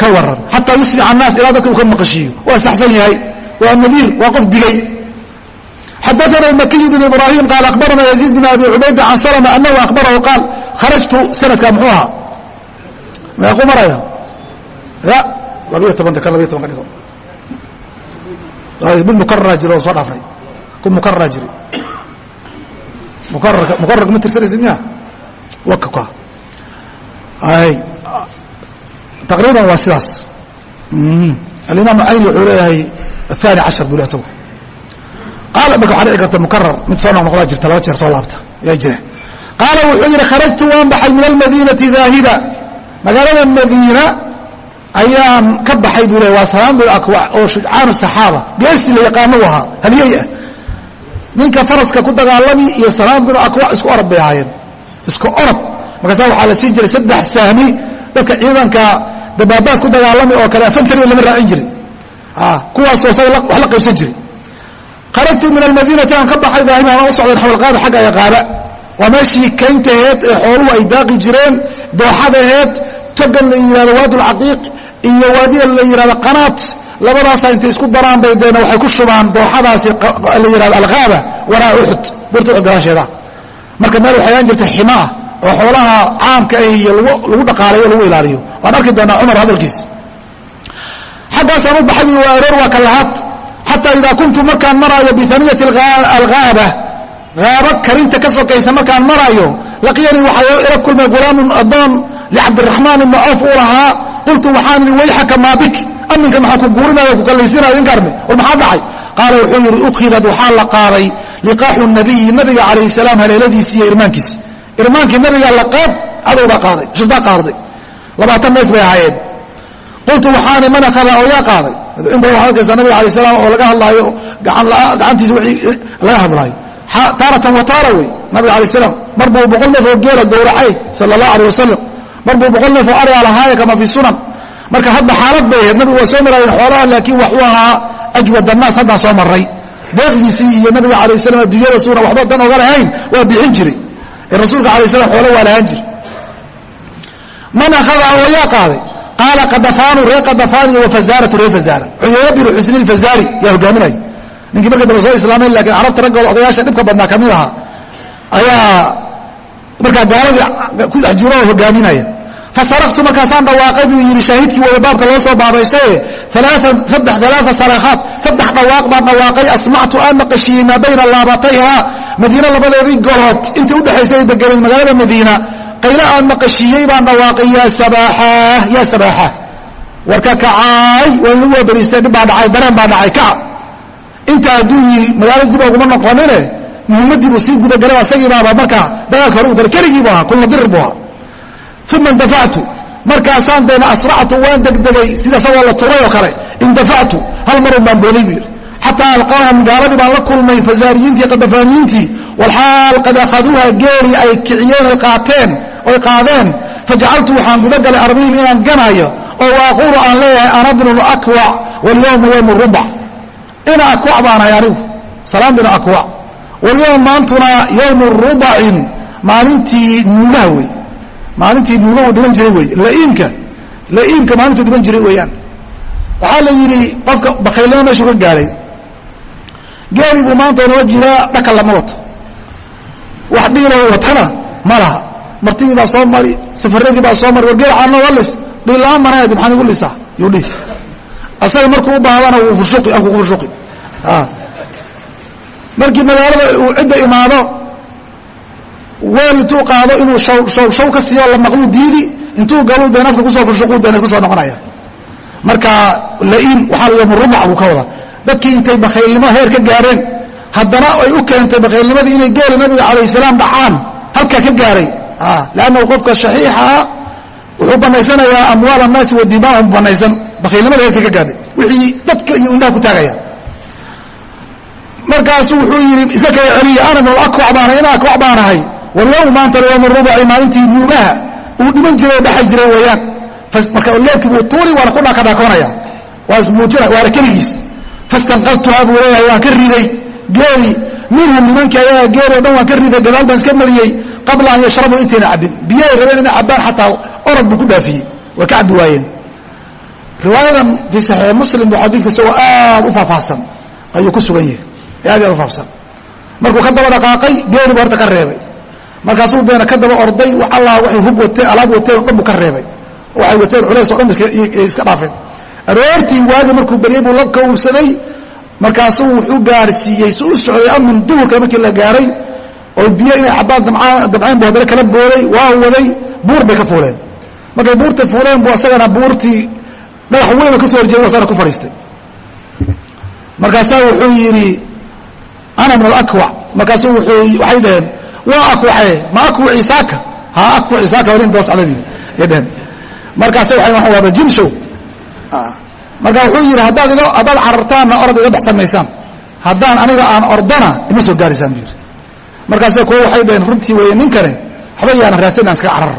ka waran xataa yusmic annaas ilaa dadka uu ka maqashiiyo waa saxsan yahay. Waa nadiir waa qof digay. Xadaana makiy bn ibrahim qaal akhbarana yaziid bn abi cubayda can salma anahu ahbarahu qaal kharajtu sanadka muxuu ahaa meequ maraya ya labiyo toban kan labiyo toban ka dhigo mid mukarara jiro oo soo dhaafnay ku mukarara jiri mukararka mukararka ma tirsanaysid miya waka ka ay taqriiban waa sidaas alimaam ayni wuxuu leeyahay aani cashar buu le isagu qaala marka waxaa dhici karta mukarar mid soo noqnoqdaa jirta laba jeer soo laabta yaa jira qaala wuxuu yidhi kharajtu waan baxay min almadiinati daahiba magaalada madiina ayaan ka baxay buu le waa salaam bin akwac oo shujcaanu saxaaba geesi la yaqaano u ahaa halyey ah. Ninka faraska ku dagaalami iyo salaam bin akwac isku orod bay ahaayeen isku orod. Markaasa waxaa la siin jiray saddex sahmi dadka ciidanka dabaabaad ku dagaalami oo kale afantariya lama raacin jiray. Kuwaasoo isaga wax la qaybsan jiray. Kharajtu min almadiinati aan ka baxay daahimi aan u socday xawalqaaba xagga yaqaaba waa meeshii kayntaheed ee xooluhu ay daaqi jireen dooxadaheed togan la yihahdo waadulcaqiiq iyo waadiya la yihahdo qanaat. Labadaasa intay isku daraan bay deena waxay ku shubaan dooxadaasi la yihahdo alghaaba waraa uxud burta uxud gadaasheeda. Marka meel waxay aan jirtay ximaa oo xoolaha caamka ah iyo lagu dhaqaalayo o lagu ilaaliyo. Waan arki doonaa cumar hadalkiis. Xaggaasaan u baxay waa aroor waa kalahaad xataa idaa kuntu markaan maraayo bianiyati alghaaba haaba karinta ka sokaysa markaan maraayo laqiyanii waxaa ila kulmay gulaamun adoon licabdiraxmaan ibni coof uu lahaa qultu waxaan idhi wayxaka maabik aminka maxaa ku guurinaya ku kallaysinaya inkarme war maxaa dhacay? Qaala wuxuu yidhi ukhidad waxaa la qaaday liqaaxu nabiyi nabiga calayh salaam haleeladiisi iyo irmaankiisi irmaankii nabiga la qaad cadow baa qaaday shurtaa qaarday. Labaatan neef bay ahaayeen. Qultu waxaani man akhada oo yaa qaaday? In badan waxaad arkaysaa nabiga alay salaam oo laga hadlaayo gacantiisa wii laga hadlaayo taaratan wa taara wey nabiga alay salaam mar buu boqol neef oo geela gowracay sala allah aleh wasalam mar buu boqol neef oo aryaa lahaaya kama fi sunan. Marka hadda xaalad bay ahayd nabigu waa soo maraayeen xoolaha laakiin waxuu ahaa ajwad annaas haddaan soo maray deeqdiisii iyo nabiga alayh salam adduunyada suuna waxba dan oga lahayn waa bixin jiray. Ee rasuulka alay slam xoolo waa lahaan jiri man akhada oo yaa qaaday? Qaala qadafaanu ree qadafaani wa fazaaratu ree fazaara. Cuyayna binu xusni ilfazaari yaa hogaaminaya ninkii markii dambe soo islaameen laakiin carabta raggooda odayaasha dhibka badnaa ka mid ahaa ayaa markaa gaaladii ku dhex jiro oo hogaaminaya. Fasaraftu markaasaan dhawaaqay buu yidhi shaahidkii waya baabka loo soo baabaystaye alaaa sarakhaat saddex dhawaaq baan dhawaaqay asmactu aan maqashiyey maa bayna laabatayha madiina labadeedii golood intii udhexaysay ay deganeen magaalada madiina qaylo aan maqashiiyey baan dhawaaqay yaa sabaaxa warka kacaay waa lagu waabariistay dhib baa dhacay dareen baa dhacay kaca inta hadduu yidhi magaalada dib oguma noqonine muhimmaddii buu sii gudagalay asagii baaba markaa dagaalka hore u galay keligii bu ahaa kulna dirir buu ahaa. Uma indafactu markaasaan deena asractu waan degdegay sida isagoo la turay oo kale. Indafactu hal marun baan booday buu yidhi. Xataa alqaahum gaaladii baan la kulmay fasaariyiintii qadafaaniyiintii walxaal qad akhaduuha geeli ay kiciyeen ay qaateen oy qaadeen. Fajacaltu waxaan gudagalay arbihim inaan ganaayo oo waaquulu aan leeyahay ana bnu akwac walyowma yowm rubac ina akwac baanahay anigu salaam binu akwac walyowm maantuna yowmu rubacin maalintii nuugaha wey maalintii nuuga uu dhiban jiray wey laiimka laiimka maalintuu dhiban jiray weeyaan waxaa la yidhi qofka bakaylnimo meeshuu ka gaadhay geelii buu maanta nala jiraa dhaka lama wato wax dhiiloo watana ma laha martidii baa soo mari safaradii baa soo mari war geel caano walis dhiillaan manaadi maxaan igu lisaa yuu dhihi asaga markuu u baahdana wuu fushuqi afku ku fushuqi markii magaalada uu cidda imaado weel intuu qaado inuu shaw shaw shaw ka siiyo la maqluu diidi intuu galu dee nafka ku soo furshuquu dee ku soo noqonaya. Marka la'iim waxaa la yidhaha murubac buu ka wada dadkii intay bakhaylnimo heer ka gaareen haddana ay u keentay bakhaylnimadii inay geela nabiga calayh salaam dhacaan halkaa ka gaaray. Lannahu qofka shaxiixaa wuxuu banaysanayaa amwaal annaasi wa dimaahum banaysan bakhaylnimada heerka ka gaadhay. Wixii dadka iyo indhaha ku taagaya. Markaasu wuxuu yidhi iska kala celiya ana min alakwac baanahay? Ina akwac baanahay. Walyawm maanta yowm rubuci maalintii nuugaha uu dhiman jiray oo dhaxay jiray weeyaan. Marka leebkii buu tuuri waana ku dhakadhakoonaya waa ismuujina waana keligiis. Fastanqadtuhaa buu leeyahay waan ka riday. Geeli minhum nimankii ayaga geeli o dhan waan ka riday gadaal baan iska mariyey qabla an yashrabuu intayna cabbin biyahay rabeen inay cabbaan xataa orod buu ku dhaafiyey. Way ka cabbi waayeen. Riwaayadan fii saxiix muslim buu xadiidka isagoo aad u faahfaahsan ayuu ku sugan yahay. Aad aad u faafsan markuu ka daba dhaqaaqay geelibu horta ka reebay. Markaasuu deena ka daba orday allah waxay hub wateen alaab wateen o dhan buu ka reebay. Waxay wateen culays o dhan iska dhaafeen. Aroortii waagi markuu beryey buu la kawsaday markaasuu wuxuu gaarsiiyey si u socday amin duhurka markii la gaaray oo biyo inay cabbaan damcayn bu haddana kala booday waa waday buur bay ka fuuleen. Markay buurta fuuleen bu asagana buurtii dhagax weyn ka soo horjeeda asagana ku fadhiistay. Markaasaa wuxuu yidhi ana min alakwac markaasu wuxuu waxay dhaheen waa akwace ma akwaci saaka ha akwaci saaka nin daba socda bi ay dhaheen. Markaasa waxay waxaan waaba jin show marka wuxuu yidhi haddaad haddaad carartaanna orad iga baxsan maysaan. Haddaan aniga aan ordana ima soo gaaraysaan bu yidhi markaase kuwa waxay dhaheen runtii weeye ninkane waxba yaanan raastan inaan iskaga carar.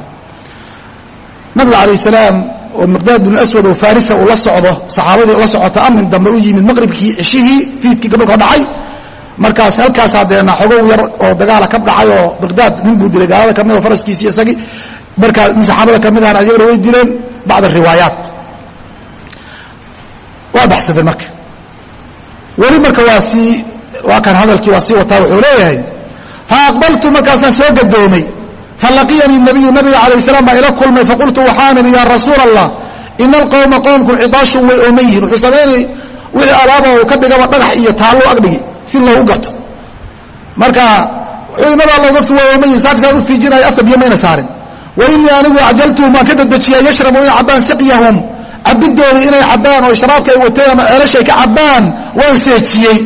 Nabiga calayh salaam oo miqdaad binu aswad oo farisa uu la socdo saxaabadii la socota amin dambe u yimid maqribkii cishihii fiidkii gabdho dhacay. Markaas halkaasaa deena xogow yar oo dagaala ka dhacay oo miqdaad nin buu dilay gaalada ka mid oo faraskiisi isagii. Markaa nin saxaabada ka mid ahna ayagana way dileen bacd riwaayaat. Waa baxsadeen marka. Weli marka waa sii waa kan hadalkii waa sii wataa wuxuu leeyahay faaqbaltu markaasaan soo gadoomay falaqiyanii nabiyu nabiga calayh salaam baa ila kulmay faqultu waxaan idhi yaa rasuula allah ina alqowma qoomku cidaashun way ooman yihiin wuxuu samaynay wixii alaaba uu ka dhigaba dhagax iyo taallo agdhigi si loogu garto. Marka nabi alla dadku waa ooman yihiin saakisaan u fiijinaya afka biyo mayna saarin. Wa inii anigu ajaltuhum waan ka dedejiyaa yashrabu inay cabbaan siqyahum. Cabidooda inay cabbaan oo sharaabka ay wateen ama ceelashay ka cabbaan waan seejiyey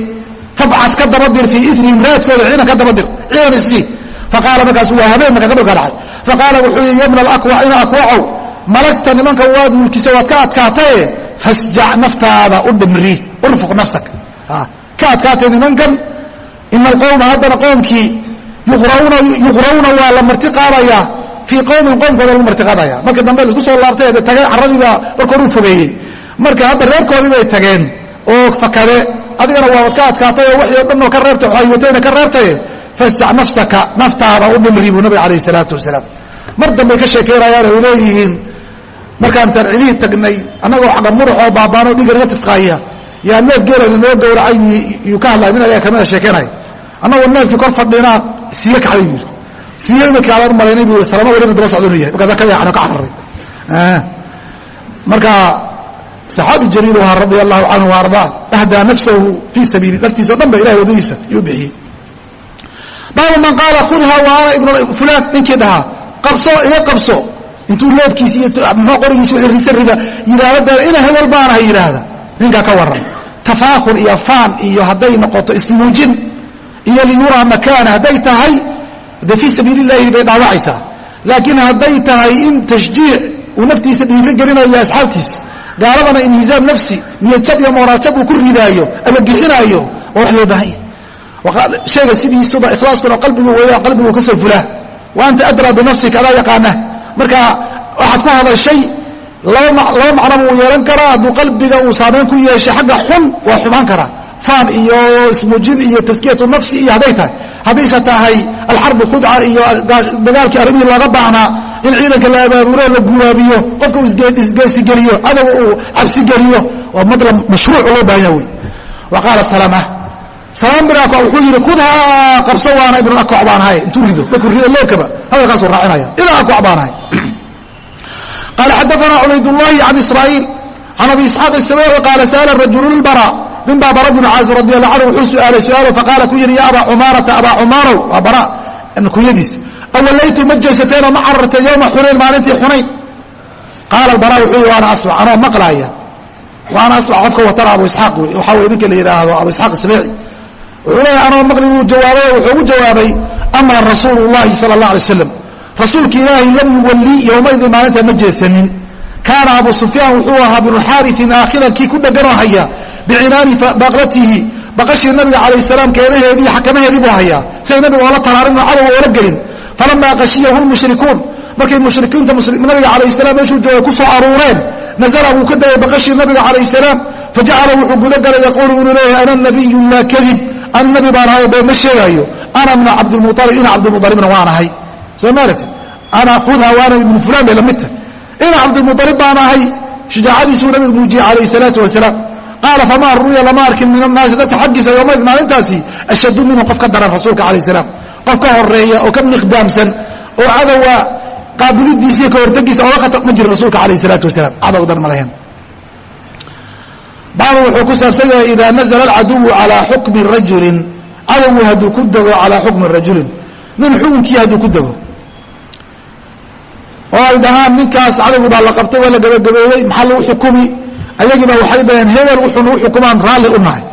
fabcad ka dabadir fii irihim raadkooda ciidan ka dabadir ciidan isii faqaala markaas waa habeen marka gabalka dhacay faqaala wuxuu yidhi yabna alakwac ina akwacow malagta nimanka waad mulkisa waad ka adkaataye fasjac naftaada u dhimri urfuq nafsak ka adkaatay nimankan ina alqowma haddana qoomkii yuqrawna waa la marti qaadayaa fii qowmin qoomkooda lagu marti qaadaya marka dambe la isku soo laabtay tagay carradiibaa marka hor u fogeeyey marka hadda reerkoodii bay tageen oo fakade adigana waabad ka adkaatay oo wixii o dhan oo ka reebtay ay watayna ka reebtay fasjac nafsaka naftaada u dhimri buu nabiga calayh isalaatu wasalaam. Mar dambay ka sheekaynayaan ay leeyihiin markaan tarcidihii tagnay annagoo xagga muruxoo baabaanoo dhiga naga tifqaaya yaa neef geelana noo gowracay yuu ka hadlaya min ayaga kamida sheekeynaya annagoo neefkii kor fadhinaa siiye kacday buu yidhi siiye imarkii adaan malaynay buu yidhi salama welina daba socda inuu yahay. Markaasaa ka yaacano ka cararay marka saxaabi jaliil ahaa radia allahu canhu ardaa ahdaa nafsahu fii sabiili naftiisa o dhan ba ilahay waddadiisa yuu bixiyey. Baabu man qaala khudha wa ana ibnu fulaan ninkii dhahaa qabso iga qabso. Intuu leebkiisi iyo muxuu qorigiisi wixii risa rida yidhaahda ina hebel baanahay yidhaahda. Ninkaa ka warran. Tafaakhur iyo faan iyo hadday noqoto ismuujin iyo liyuraa makaana hadday tahay de fii sabiili llahi bay dhaawacaysaa. Laakiin hadday tahay in tashjiic uu naftiisa dhiiri gelinayo asxaabtiisa gaaladana inhizaam nafsi niyadjab iyo moorajab uu ku ridaayo ama bixinaayo waa wax loo baahan yahy shayga sidiisuba ikhlaaskuna qalbigu weeyaan qalbigu ka soo fulaa. Wa anta adraa binafsika adaa yaqaana marka waxaad ku hadashay laba macno buu yeelan karaa hadduu qalbiga uu saamayn ku yeeshay xagga xun waa xumaan karaa. Faan iyo ismuujin iyo taskiyatu nafsi iyo hadday tahay. Haddayse tahay alxarbu khudca iyo dagaalkii arrimihii looga baahnaa in ciidanka la abaaburo la guraabiyo qofka uu isgeesigeliyo cadowga uu cabsigeliyo waa madlab mashruuc loo baahanya wey wa qaala salama salaam bin akwac wuxuu yidhi khudhaa qabso waana ibnu akwac baan ahay intuu rido markuu rido leebkaba hadalkaasuu raacinaya ibnu akwac baan ahay qaala xadaana cubaydاllahi can israa'iil can abi isxaaq isabeeci qaala sa'ala rajulu lbara nin baa bara bnu caazib radi allah canhu wuxuu su'aalay su'aalo faqaala ku yidhi ya abaa cumaarata abaa cumaarow waa bara. Kunyadiis awalaytu ma jeysateenoo ma cararteen yowma xunayn maalintii xunayn. Qaala bara wuxuu yidhi waana asmac anoo maqlaaya. Waana asmac qofka watana abu isxaaq wey waxaa weye ninka la yidhaahdo abu isxaaq isleeci wuxuu leeyahay anoo maqli wuu jawaabay wuxuu ugu jawaabay amara rasuulu llahi sala allah alay wasalam rasuulki ilaahay lam yuwallii yowmaidin maalintaa ma jeedsanin kaana abu sufyaan wuxuu ahaa bnuxaariin aakhidan kii ku dheganoo haya bicinaani baqlatihi baqashii nabiga calayh salaam keenaheedii xakamaheedii buu hayaa. Siay nabiga oola talaarinoo cadow oola gelin falamaa qashiyahu lmushrikuun markay mushrikiinta nabiga calayh salaam meeshuu joogay ku soo aruureen nazala wuu ka degay baqashii nabiga calayh salaam fajacala wuxuu gudagalay yaquulu inuu leeyahay ana nabiyu laa kadib ana nabi baan ahay bee ma sheegaayo. Ana bna cabdilmualib ina cabdilmualibna waan ahay. Soo maarat ana khudha waana ibnu fulan bay lamidta ina cabdilmualib baan ahay. Shujaacadiisuu nabigu muujiyey calayh salaatu wasalaam. Qaala famaa ru'ya lama arkin min annaasi dadka xaggiisa yoomayd maalintaasi ashaddu minhu qof ka daran rasuulka calayh salaam qof ka horreeya oo ka miqdaamsan oo cadowa qaabilidiisa iyo ka hortagiisa oga khatar ma jirin rasuulka calayh salaatu wasalaam. Cadow dar ma lahayn baabu wuxuu ku saabsan yahay idaa nazla alcaduwu calaa xukmi rajulin. Cadowgu hadduu ku dego calaa xukmi rajulin. Nin xukunkii hadduu ku dego oo ay dhahaan ninkaas cadowgi baa la qabtay waa la gabagabeeyey maxaa lagu xukumi? Ayagiiba waxay dhaheen hebel wuxuu nagu xukumaan raalli u nahay.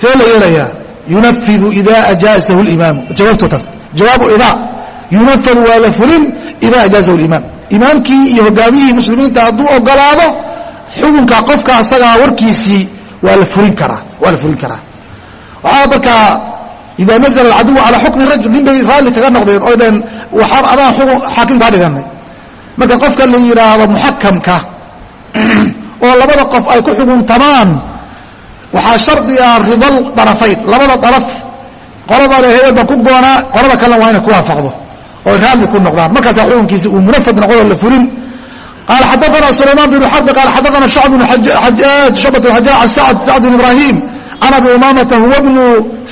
See la yeelayaa yunafidu ida ajaazahu limaamu jawaabtootaas jawaabu idaa yunafadu waa la fulin ida ajaazahu limaam imaamkii iyo hogaamiyihii muslimiinta hadduu ogolaado xukunka qofka asagaa warkiisii waa la fulin karaa waa la fulin karaa waxaa markaa idaa nazla alcaduwu calaa xukmi rajul nin bay raalli kaga noqdeen oy dhaheen waxaan xukun xaakim kaa dhiganay marka qofka la yidhaahdo muxakamka oo labada qof ay ku xuguntamaan waxaa shardi ah ridal darafayn labada daraf qolada le hebel baan ku goonaa qolada kalena waa inay ku waafaqdo oo raalli ku noqdaan. Markaasaa xukunkiisi uu munafad noqdo la fulin qaala xadaana sulaymaan bn xarbi qaala xadaana shacb bn xajaaj shucbat xajaaj can sacd sacd bn ibraahim can abi umaamata huwa bnu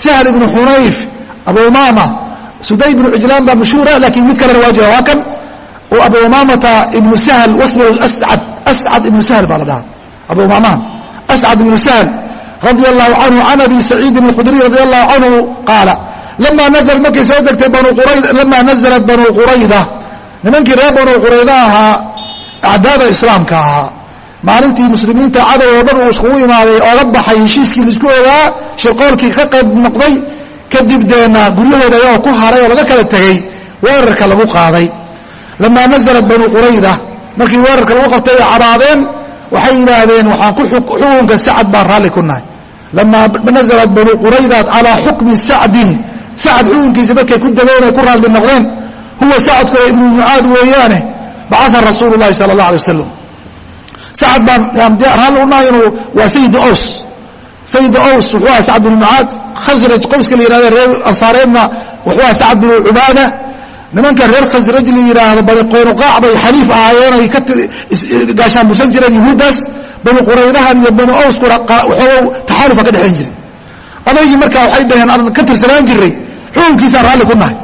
sahl bn xunayf abu umaama suday bnu cijlaan baa mashhuura lakiin mid kalena waa waa kan. Abu umaamata ibnu sahl wasmu ascad ascad ibnu sahl baa la dhahaa. Abu umaamahan ascad ibnu sahl radia allahu canhu can abi saciidin alkhudriy radi allahu canhu qaala lamaa nazalat markay soo degtay lamaa nazalat banuu qurayda nimankii reer banuu qurayda ahaa acdaada islaamka ahaa. Maalintii muslimiinta cadow oo dhan uu iskugu imaaday ooga baxay heshiiskii la isku ogaa shirqoolkii ka qayb noqday kadib deena guryahooda ayagoo ku haray oo laga kala tegey weerarka lagu qaaday. Lamaa nazalat banuu qurayda markii weerarka lagu qabtay ay cabaadeen waxay yidhaahdeen waxaan xukunka sacad baan raalli ku nahay lamaa nazalat banuu quraydat calaa xukmi sacdin sacad xukunkiisa markay ku degeen ay ku raalli noqdeen huwa sacadku ibnu mucaad weeyaane bacaa rasuulu lahi sala allah alay wasalam sacad baan inuu waa sayid ows sayid ows wuxuu aha sacad binu mucaad khasraj qowska la yihahda reer ansaareedna wuxuu aha sacad binu cubaada nimanka reer khasraj la yidhaahdo bani qaynuqaac bay xaliif ahaayeen ay ka gaashaanbusan jireen yuhuuddaas bani quraydahan iyo bani owskuna waxoogow taxaalufa ka dhexayn jiray. Odaygii marka waxay dhaheen aan ka tirsanaan jiray xukunkiisaan raalli ku nahay.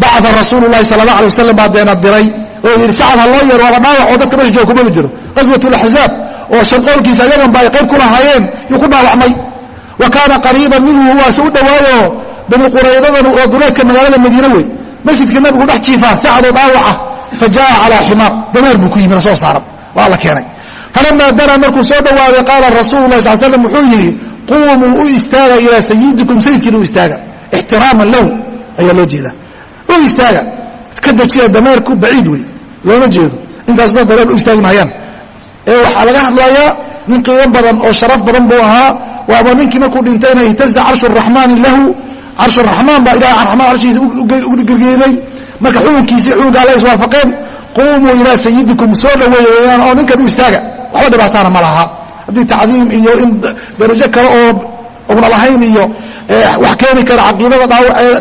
Bacaa rasuulu lahi sala allah alay wasalam baa deena diray oo yidhi sacad ha loo yeero waaba dhaawac oo dadka meesha jooga kumaba jiro. Qaswat laxzaab oo sharqoolkiisa ayaganba ay qayb ku lahaayeen yuu ku dhaawacmay. Wa kaana qariiban minhu waase u dhowaayo bani quraydadan oo duleedka magaalada madiine wey masjidka nabigu dhex jiifaa sacadoo dhaawaca fa jaa calaa ximaar. Dameer buu ku yimi soo saaran waa la keenay falamaa danaa markuu soo dhowaaday qaala rasuulu lah sal slam wuxuu yidhi quumuu u istaaga ilaa sayidikum sayidkiina u istaaga ixtiraaman lahu ayaa loo jeedaa u istaaga ka dejiya dameerku baciid wey looma jeedo intaas dad dameer u istaagi maayaan ee waxaa laga hadlayaa nin qiimo badan oo sharaf badan buu ahaa waaba ninkii markuu dhintayna ihtaza carshu raxmaani lahu carsh raxmaan baa ilahay ramaan arshiisa u gergeeray marka xukunkiisii xukunka alla iswaafaqeen quumuu ilaa sayidikum soo dhaweeye weyaan oo ninkan u istaaga. Waxba dhibaataana ma laha. Haddii tacdiim iyo in darajo kale oo una lahayn iyo wax keeni kara caqiidada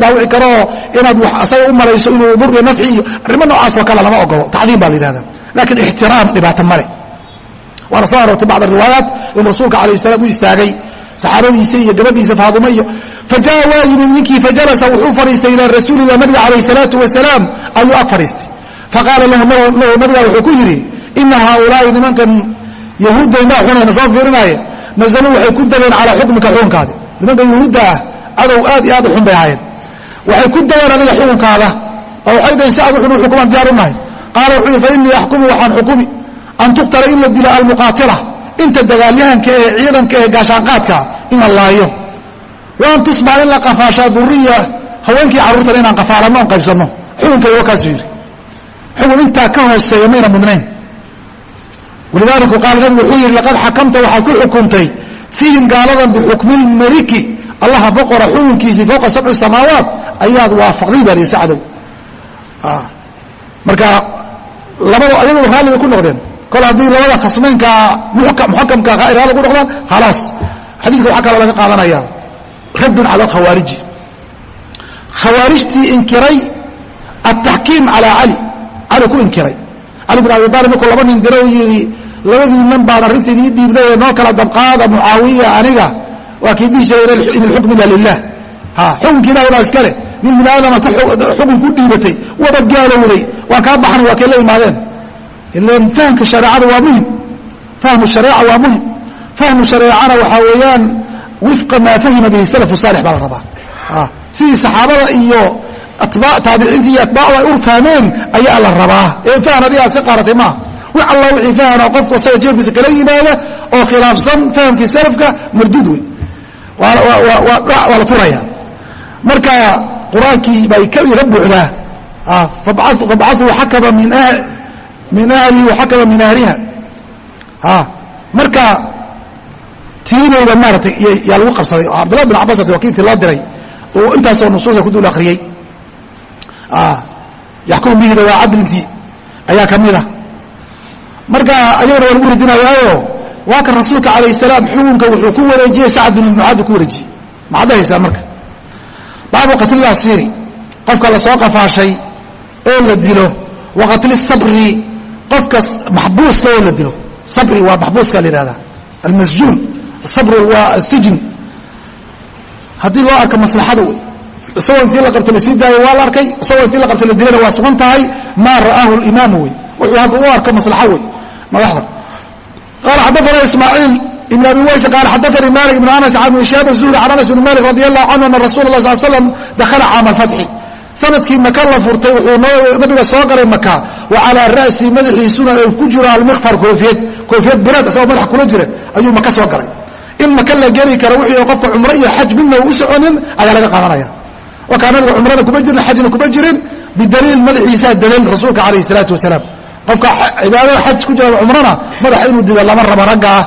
dhaawici karo oo inaad asaga u malayso inuu dur iyo nafci iyo arrimo noocaasoo kale lama ogolo tacdiim baa la yihahda laakiin ixtiraam dhibaato male waana soo aroortay bacd riwaayaat in rasuulka alayh salaam u istaagay. Saxaabadiisa iyo gabadhiisa faadimo iyo fajaa waa yimid ninkii fajalasa wuxuu fadhiistay ilaa rasuulilah nabiga calayh salaatu wasalaam. Ayuu ag fadhiistay faqaala lahu nabiga wuxuu ku yidhi ina haaulaai nimankan yahuudda indhaa xunayna soo fiirinaaye nazaluu waxay ku dageen calaa xukmika xukunkaadi nimanka yuhuudda ah adow aad iyo aad u xun bay ahaayeen waxay ku dageen adiga xukunkaada oo waxay dhaheen si aad uxun u xukumaan diyaar u nahay qaala wuxuu yidhi fa innii axkumu waxaan xukumi an tuqtala in la dila almuqaatila inta dagaalyahanka ee ciidanka ee gaashaanqaadka in la laayo wa an tusmaa in la qafaashaa duriya haweenkii carruurtan inaan qafaalanno on qaybsanno xukunkayga kaasuu yidhi xukun intaa ka hooseeya mayna mudnayn. Walidaalika qaala nabigu wuxuu yidhi laqad xakamta waxaad ku xukuntay fiihim gaaladan bixukmi lmaliki allaha boqora xukunkiisii fowqa sabci samaawaat ayaad waafaqday baa lihi sacdow. Ah. marka labada ayaduba raalli bay ku noqdeen. Kol haddii labada khasmaynka muxakamka iraada ku noqdaan khalaas. Xadiidka waxaa kaloo laga qaadanaya raddun cala alkhawaariji khawaarijtii inkiray ataxkiim calaa cali cali ku inkiray. Cali bin abi aalib markuu laba nin diro yidhi labadii nan baan arrinta idii dhiibnay noo kala dabqaada mucaawiya aniga. Waa kii dhihi jiray in alxukm ila lilah xukunki ilahi baa iskale nin bini aadama xukun ku dhiibatay wabad gaalowday. Waan kaa baxnay waa kay la imaadeen ilan fahamka shareecada waa muhiim. Fahmu shareeca waa muhiim. Fahmu shareecana waxaa weeyaan wifqa maa fahima bihi salafu saalix baa la rabaa. Sidii saxaabada iyo taabiciinta iyo atbaacda ay u fahmeen ayaa la rabaa. Ee fahan adiga aad ka qaaratay maaha wax alla wixii fahanoo qofku asaga jeebkiisa kala yimaada oo khilaafsan fahamkii salafka marduud wey waa la turaya. Marka qur'aankii bay iga buuxdaa. Fabacuu xakama min ahlihi waxakama min ahliha. Marka tiinayda maaratay yaa lagu qabsaday. Oo cabdullah bin cabas ati wakiiltii loo diray uu intaasoo nusuusa ku dul akriyey yaxkumu bihida waa cadlintii ayaa ka mida marka ayagana waa lagu radinayaayo waa kan rasuulka calayh salaam xukunka wuxuu ku wareejiyey sacad bin mucaad ku wareejiyey. Maxaad dhahaysaa marka? Baabu qatli asiiri qofka la soo qafaashay oo la dilo wa qatli sabri qofka maxbuuska oo la dilo. Sabri waa maxbuuska la yihahda almasjuun sabru waa asijn haddii loo arko maslaxada wey isagoo intii la qabta la sii daayo waa la arkay isagoo intii la qabta la dilana waa sugan tahay maa ra'aahu اlimaamu wey. Wuxuu hadda u arko maslaxo wey madaxda. Qaala xadaana ismaaciil ibn abi ways qaala xadaanii malik ibn anas an ibn shihaab zuhri can anas bn malik radi allahu canhu ana rasul lah sal slam dakhala caama alfatxi. Sanadkii maka la furtay wuxuu nabiga soo galay maka wa calaa ra'sii madaxiisuna ay ku jiro almikfar koofiyad koofiyad biraad isagoo madax kula jira ayuu maka soo galay. In maka la geli karo wixii qofka cumro iyo xaj midna u soconin ayaa laga qaadanaya wakaa nabiga cumrana kuma jirin xajna kuma jirin bidaliil madaxiisaa daliil rasuulka calayh salaatu wasalaam qofka cibaadada xaj ku jira cumrana madaxa inuu dido lama raba ragga ah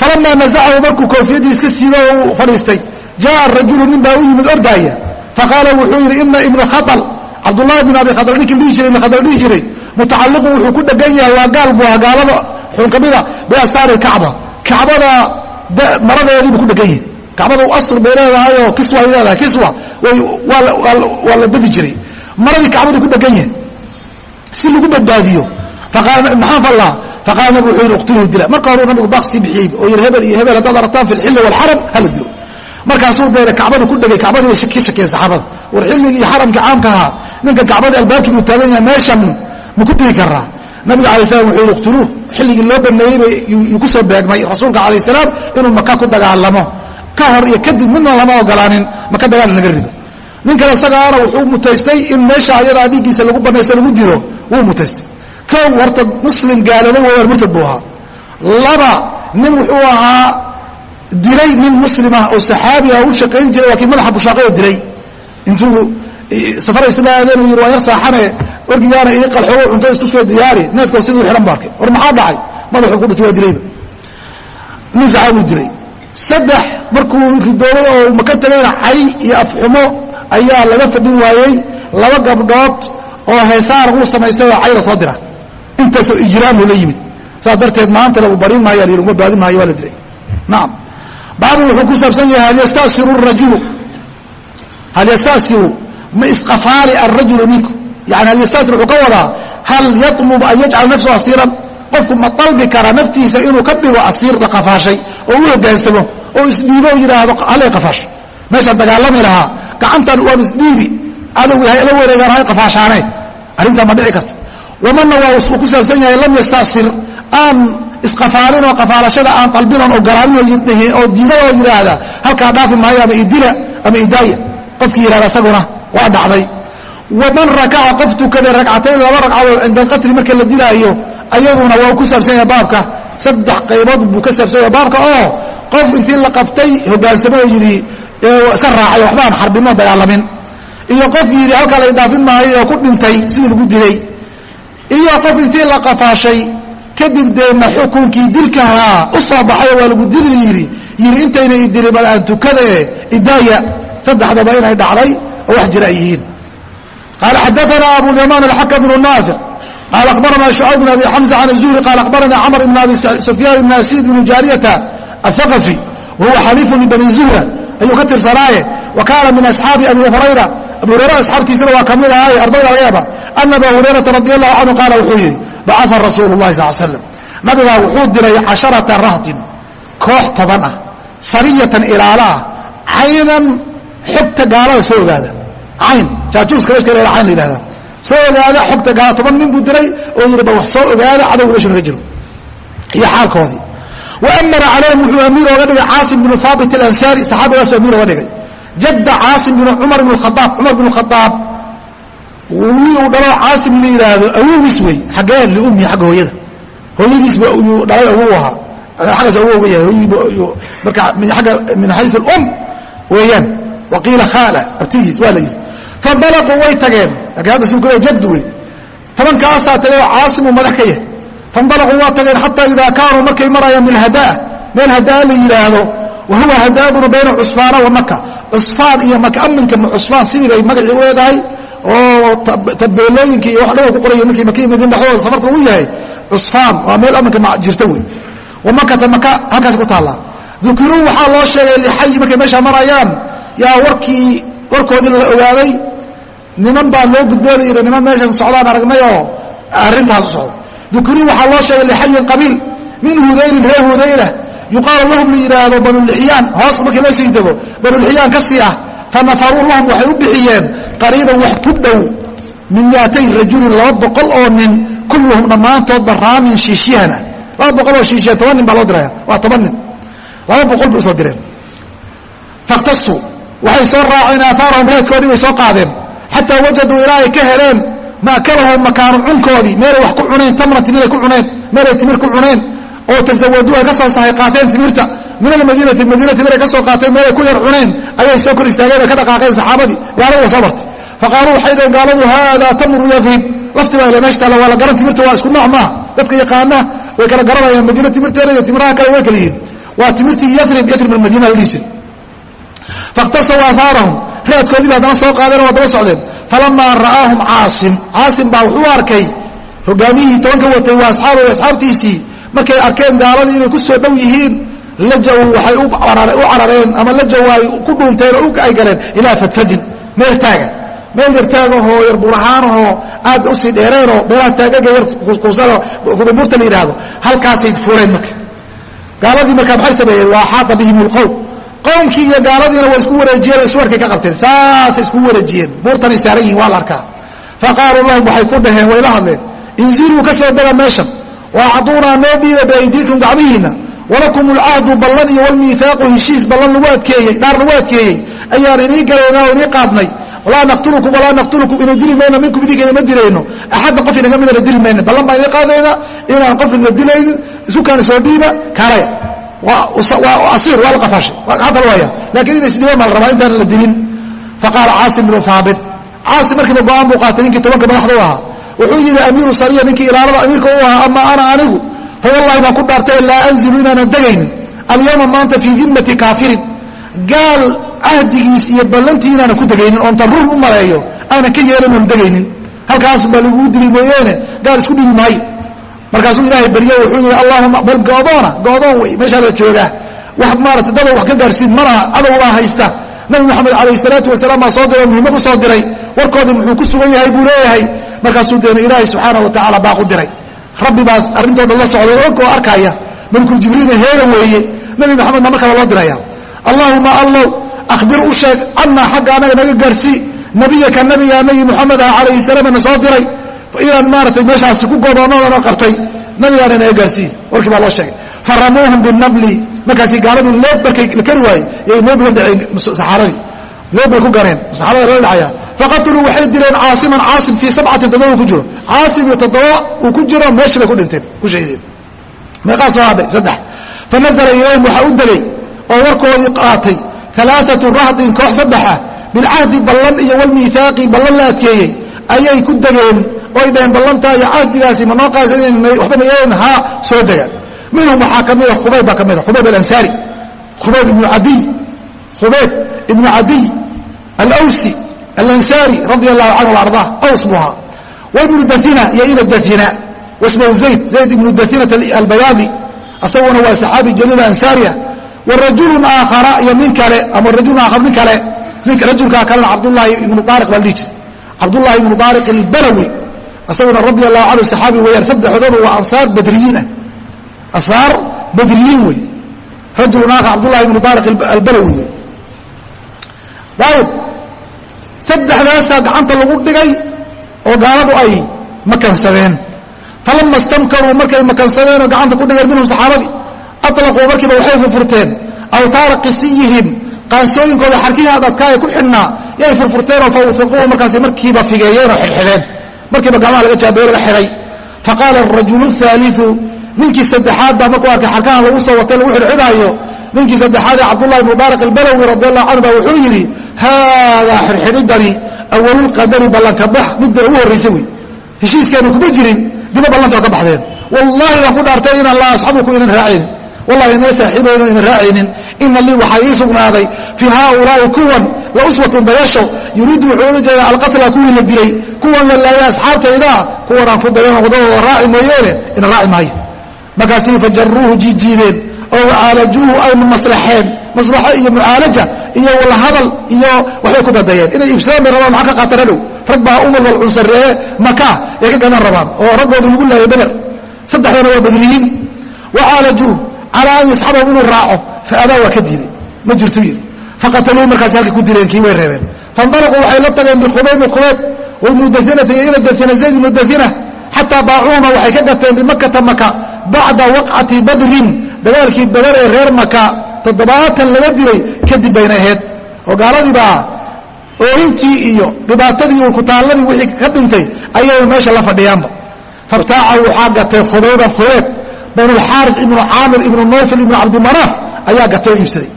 falamaa nazacahu markuu koofiyadii iska siido oo uu fadhiistay jaa rajulu nin baa u yimid ordaaya faqaala wuxuu yidhi ina ibna khaal cabdulahi bin abi khadr ninkii dhihi jiray ibn khadr dhihi jiray mutacalliqun wuxuu ku dhegan yahay waa gaal buu aha gaalada xun ka mida biastaari kacba kacbada maradeediibuu ku dhegan yahay kacbada asr bay leedahayoo kiswa ay leedahay kiswa. Waa la dadi jiray. Maradii kacbadu ku dhegan yahay. Si lagu badbaadiyo. Maxaa fallaa? Faqaala nabig wuxuu yidhi iqtuluu dila. Marka horuu nabigu baaq sii bixiyey oo yidhi hebel iyo hebel haddaad aragtaan fi lxilli waalxaram hala dilo. Markaasuu deena kacbada ku dhegay kacbadii bay ka shakeen saxaabada. War xilligii xaramka caamka ahaa ninka kacbadii albaabkii buu taagan yahay meeshan ma ku tegi karaa nabiga alay slam wuxuu yidhi iqtuluuh xilligii loo baneeyey yuu ku soo beegmay rasuulka calayh salaam inuu maka ku dagaalamo ka hor iyo kadib midna lama ogolaanin maka dagaal laga rido. Ninkan isagaana wuxuu mutaystay in meesha ayadaa dhiiggiisa lagu banaysa lagu dilo wuu mutaystay. Kow horta muslim gaalooba wayaan murtad buu ahaa. Laba nin wuxuu ahaa dilay nin muslimah oo saxaabi ah u shaqayn jiray waa kii madaxa bushaaqayoo dilay intuu safara isla aadeen uu yidhi waa yar saaxane orgigaana ii qalxoogo cuntada isku soo diyaari. Neefkoo siduu xidhan ba arkay war maxaa dhacay? Madaxuu ku dhintay waa dilayba. Nin saxaabuu dilay saddex markuu ridoobay oo maka tagayna cay iyo afxumo ayaa laga fadhin waayey laba gabdhood oo heesaana uu samaystay oo cayda soo dira. Intaasoo ijraam uu la yimid. Saas darteed maanta lagu barin maayo la yidhi uma baadin maayo waa la dilay nacam baabu wuxuu ku saabsan yahay hal yastasiru rajulu? Hal yastasiru ma isqafaali arajulu ninku yani hal yastasir wuxuu ka wadaa hal yatlub an yajcala nafsahu asiiran qofku ma dalbi karaa naftiisa inuu ka dhigo asiir la qafaashay oo u hogaansamo oo isdhiibo yidhaahdo halay qafaasho meeshaan dagaalami lahaa gacantan waan isdhiibi adowgi la wareegaan hay qafaashaane. Arrintaa ma dhici karta. Wamana waa ku saabsan yahay lam yastaasir aan isqafaalin oo qafaalashada aan qalbidan ogolaanin oo diida oo yidhaahda halkaa dhaafi maayo ama idila ama idaaya qofkii yidhahda isaguna waa dhacday waman rakaca qof tukaday ragcatayn laba ragcadood cinda marka la dilaayo ayaduna waa ku saabsan yahay baabka. Saddex qaybood buu ka saabsan yahay baabka oo qof intii la qabtay hogaansamo oo yidhi iska raacay waxbaan xarbimo dagaalamin. Iyo qof yidhi halkaa la dhaafin maayo oo ku dhintay sidii lagu dilay. Iyo qof intii la qafaashay kadib deena xukunkii dilkahaa u soo baxay waa lagu dili yidhi yidhi intayna idili bal aan tukadae idaaya. Saddexdaba inay dhacday oo wax jira ay yihiin qaala xadaana abulyamaan alxakam bnu naafic qaala akhbarana shucayb bn abi xamza can zuhri qaala akhbarana camr ibn abi sufyaan ibn asiid bnu jaariyata athaqafi wahuwa xaliifu min bani zuhra ayuu ka tirsanaaye wa kaana min asxaabi abi hurayra abu hurayra asxaabtiisana waa ka mid ahay ardayda laga yaaba ana aba hurayrata radi allahu canhu qaala wuxuu yidhi bacaa rasuulu lahi sal slam nabigaa wuxuu diray casharata rahtin koox toban ah sariyatan ilaala ah caynan xogta gaalada soo ogaada cayn jaajuuska meeshka cayn la yihahda soo ogaada xogta gaala toban nin buu diray oo yidhi ba wax soo ogaada cadowga meeshu naga jiro. Iyo xaalkoodii. Wa calayhim wuxuu amiir ooga dhigay caasim binu haabit alansaari saxaabigaasu amiir ooga dhigay. Jadda caasim binu cumar bn khaaab cumar binu khaaab wiil uu dhalo caasim la yidhaahdo awogiis wey xaggee liummi agga hooyada. Hooyadiis yuu dhalay awow ahaa. Aggaas awowga yahay marka agga min xayu um weeyaan waqiila khaala abtigiis waa la yidhi fandalaquu way tageen laakiin hadda si kule jad wey tobankaasaa tagay oo caasimu madax ka yahay fandalaquu waa tageen xataa idaa kaanuu markay marayaan min hadaa meel hadaa la yidhaahdo wa huwa hadaaduna bayna cusfaana wa maka cusfaan iyo maka aminka cusfaan sidii bay magacii u leedahay oo tabeelooyinka iyo wax dhawa ku qoraya markii maki madiina dhexdooda safarta uu yahay cusfaan waa meel aminka jirta wey wa makata maka halkaas ku taallaa dukiruu waxaa loo sheegay lixayi markay meeshaa marayaan yaa warkii warkoodii la ogaaday niman baa loo gudboona yidhi niman meeshan socdaan aragnay oo arrintaas u socda dukiruu waxaa loo sheegay lixayin qabiil min hudaynin reer hudayna yuqaalu lahum la yidhaahdo banulixyaan hoos markii loo sii dego banulixyaan ka sii ah fanafaruu lahum waxay u bixiyeen qariiban wax ku dhow min miatay rajulin laba boqol oo nin kulluhum dhammaantoodba raamin shiishyahana laba boqol oo shiishya toban nin baa loo diraya. Waa toban nin. Laba boqol bay u soo direen. Fakhtasuu waxay soo raaceen aahaarahum reedkoodii bay soo qaadeen xataa wajaduu ilaa ka heleen maakalahum makaanu cunkoodii meelay wax ku cuneen tamra timiray ku cuneen meelay timir ku cuneen oo tasawaduu ay ka soo sahay qaateen timirta min almadiinati madiina timiray ka soo qaateen meelay ku yar cuneen ayay soo kor istaageen ay ka dhaqaaqeen saxaabadii gaaladu soo martay. Faqaaluu waxay dhaheen gaaladu haadaa tamru yadrib lafti baa meesha taalla waa la garan timirta waa isku nooc maaha. Dadka yaqaana way kala garanayaan madiina timirteeda timiraha kale way kala yihiin. Waa timirtii yarib yarib almadiina la dhihi jiray. Fakhtasaw aahaarahum raadkoodii ba haddana soo qaadeen waa daba socdeen. Falamaa ra'aahum caasim. Caasim baa wuxuu arkay hogaamiyihii tobanka watay waa asxaab asxaabtiisii. Markay arkeen gaaladii inay ku soo dhow yihiin lajaw waxay u carareen ama lajaw ay ku dhuunteen oo ay galeen ilaa fadfadin meel taaga meel yar taagahoo yar burahaanahoo aad u sii dheereenoo meelaha taagaga yar kudubuurta la yidhaahdo. Halkaasay fureen marka. Gaaladii markaa maxay sameeyeen? Waa xaata bihim lqowm qowmkii iyo gaaladiina waa isku wareejiyeen iswarkay ka qabteen. Saasay isku wareejiyeen. Buurtanay saaran yihiin waa la arkaa. Faqaaluu lahum waxay ku dhaheen way la hadleen. Inziluu ka soo dega meeshan. Waacaduunaa noo dhiiba biaydiikum gacmihiinna walakum alcahdu ballan iyo walmiihaaqu heshiis ballan lagu adkeeyey dhaar lagu adkeeyey. Ayaan inii galaynaa oo inii qaadnay. Walaa naqtulukum walaa naqtulukum ina dili mayno minkum idinka inama dilayno. Axadna qof inaga midana dili mayno ballan baan inii qaadaynaa inaan qofnina dilaynin. Isku kaana soo dhiiba kaalaya asiir waa la qafaashay. Hadda la waaya laakiin ina isdhiban baa la rabaa intaan la dilin. Faqaala caasim bnu haabit caasim markiiba go'aan buu qaatay ninkii tobanka madaxda u ahaa. Wuxuu yidhi amiiru sariya ninkii ilaalada amiirka u ahaa ama ana anigu? Fa wallahi baan ku dhaartay laa anzilu inaanan degaynin. Alyawma maanta fii dimmati kaafirin. Gaal cahdigiis iyo ballantii inaanan ku degaynin oon tan run u maleeyo aanan ka yeelan oon degaynin halkaasun baa laguu dili mooyeene gaal isku dhibi maayo markaasuu ilaahay barye wuxuu yidhi allahuma bal goodoona goodoon wey meeshaa la joogaa wax maarata dada wax ka gaadhsiin malaha cadow baa haysta. Nabi moxamed calayh salaatu wasalaam baa soo diray muhiimad u soo diray. Warkoodii muxuu ku sugan yahay buu leeyahay. Markaasuu deena ilaahay subxaana wa tacaala baaq u diray. Rabbi baas arrintoo dhan la socday og oo malikul jibriilna heega weeye. Nabi moxamedna markaba loo diraya. Allahuma allow akhbir u sheeg cannaa xagga annaga naga gaadhsii nabiyaka nabiga nabi moxamed ah calayhi salaam na soo diray inaan maaratay meeshaasi ku godoonadana qabtay nabigaana inaga gaarsiiye warkii baa loo sheegay. Faramuuhum binabli. Markaasi gaaladu leeb markay la kari waayey yay leeb la dhaceen saxaabadii leeb bay ku ganeen saxaabada lala dhacaya. Faqataluu waxay dileen caasiman caasim fii sabcatin toddoba uu ku jiro. Caasim iyo toddoba uu ku jiro meeshii bay ku dhinteen ku shahiideen meeqaa soo hadhay saddex. Fanazla ilayhim waxaa u degay oo warkoodii qaatay alaaatu rahdin koox saddexa. Bilcahdi ballan iyo walmiihaaqi ballan la adkeeyey. Ayay ku degeen oy dhaheen ballantaa iyo cahdigaasi ma noo qaasa inay waxba nayeen haa soo dega. Minhum waxaa ka mida khubayb baa ka mida khubayb alansaari khubayb ibnu adiy khubayb ibnu cadiy alawsi alansaari radia allahu canhu ardaa aws buu ahaa. Wibnu daina iyo ina daina wasmahu zayd zayd ibnu dainat albayaadi asaguna waa saxaabi jaliil ansaariya wa aakhara iyo nin kale ama rajulun aakhar nin kale rajulkaa kalena cabdullaahi ibnu daariq baa dhihi jiray. Cabdullaahi ibnu daariq albalawi asaguna radi allahu canhu saxaabi weyaan saddexdoodu waa ansaar badriyiin ah. Ansaar badriyiin wey rajulun aakhar cabdullahi ibnu daariq albalawi wey ayib saddexdaasaa gacanta lagu dhigay oo gaaladu ay makansadeen. Falama stamkaruu markay makansadeenoo gacanta ku dhigeen minhum saxaabadii alaquu markiiba waxay furfurteen. Awtaara qisiyihim qaansooyinkooda xarkihii adadkaa ee ku xidhnaa yay furfurteenoo fawfiquuhu markaasi markiiba figeeyeenoo xidhxidheen markiiba gacmaha laga jaabeeyo laga xidhay faqaala arajulu aaliu ninkii saddexaad baa markuu arkay xarkahan lagu soo watay lagu xidhxidhaayo ninkii saddexaad ee cabdullahi ibnu daariq radi allahu canhu baa wuxuu yidhi haadaa xidhxidhidani awalulqadari ballanka bax midda ugu horraysa wey heshiiskeenu kuma jirin diba ballanta ka baxdeen. Wallaahi baan ku dhaartay inaan la asxabuku inan raacaynin wallahi inay saaxiibayno inan raacaynin. Ina lii waxaa ii sugnaaday fii haaulaa'i kuwan la uswatun dayasho yuriidu wuxuu oga jeedaa alqatla kuwii la dilay kuwan la laayay asxaabtaydaa kuwan aan ku dayan wadadooda raaci mooyeene ina raaci maayo markaasii fajaruuhu jiijiideen oo wacaalajuuhu ay maslaxeen maslaxo iyo mucaalaja iyo walhadal iyo waxbay ku dadayeen. Inay iibsadaan bay rabaan maxaa ka qaatan hadhow rag baa umar wal cunsareeye makaa ay ka gadan rabaan oo raggooda lagu laayay beder saddexdana waa badriyiin. Wacaalajuuh calaa an yasxabahum inuu raaco faabaa waa ka diiday. Ma jirtuu yidhi faqataluuhu markaas halkay ku dileen kii way reebeen. Fainalaquu waxay la tageen bikhubayb khubayb waibnu dainata iyo ina daina zayd ibnu daina xataa baacuuhuma waxay ka gateen bimakata maka bacda waqcati badrin. Dagaalkii badar ee reer maka toddobaatan laga dilay kadib bayna ahayd. Oo gaaladiibaa oohintii iyo dhibaatadii iyo kutaalladii wixii ka dhintay ayayba meesha la fadhiyaanba. Fabtaaca waxaa gatay khubayban khubayb banulxaari ibnu caamir ibnu nayfil ibnu cabdimanaaf ayaa gatay oo iibsaday.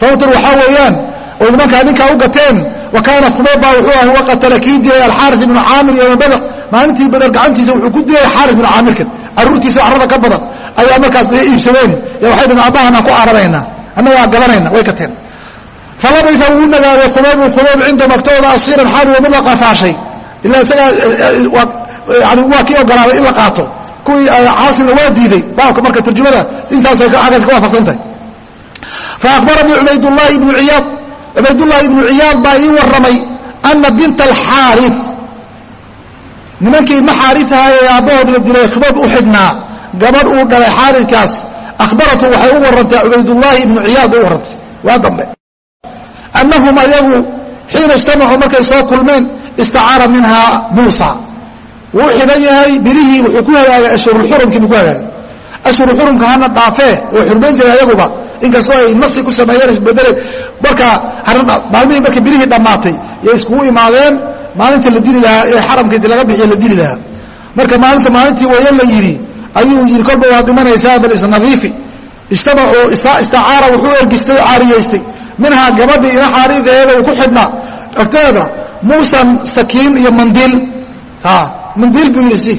Sababtan waxaa weeyaan oo nimankaa ninkaa u gateen wa kaana khubayb baa wuxuu ah wa qatala kii dilay alxaari ibnu caamir iyo badr maalintii badar gacantiisa wuxuu ku dilay xaari ibnu caamirkan carruurtiisa carrada ka badan ayaa markaas dee iibsadeen. Y waxay dhn aabbahanaan ku aaranaynaa annagaa gadanayna way gateen. Falabita wuu nagaaday khubaybu khubayb cinda maktooda asiiran xaadiwa mid la qafaashay. Ila isagaa yani waa kii ogolaaday in la qaato kuwii caasimna waa diiday baabka marka turjumada intaasay aggaas ka waafaqsan tahay faakbaranii cubaydulahi ibnu iyaad cubaydullahi ibnu ciyaad baa ii warramay ana binta alxaari nimankii maxaariaha ee aabbahood la dilay khubayb u xidhnaa gabadh uu dhalay xaaridkaas ahbaratu waxay u warantay cubaydullaahi ibnu ciyaad u warrantay. Waa dambe. Annahum ayagu xiina ijtamacuu markay soo kulmeen istacaara minhaa muusa wuu xidhan yahay bilihii wuxuu ku hagaagay ashhurulxurumkii buu ku hagaagay. Ashhurulxurumka hana dhaafee oo xurmayn jiray ayaguba. Inkastoo ay nasi ku sameeyeen isbedeleen marka maalmihii markay bilihii dhammaatay yay iskugu imaadeen maalinta la dili lahaa ee xaramka inti laga bixiye la dili lahaa. Marka maalinta maalintii wayo la yidhi ayuu yidhi kolba waad dhimanaysaa bal isnadiifi ijtamacuu istacaara wuxuu ergistay oo caariyaystay minhaa gabadhii ina xaariideeda uu ku xidhnaa. Agteeda muusan sakiin iyo mandiil mandiil buu yidhi si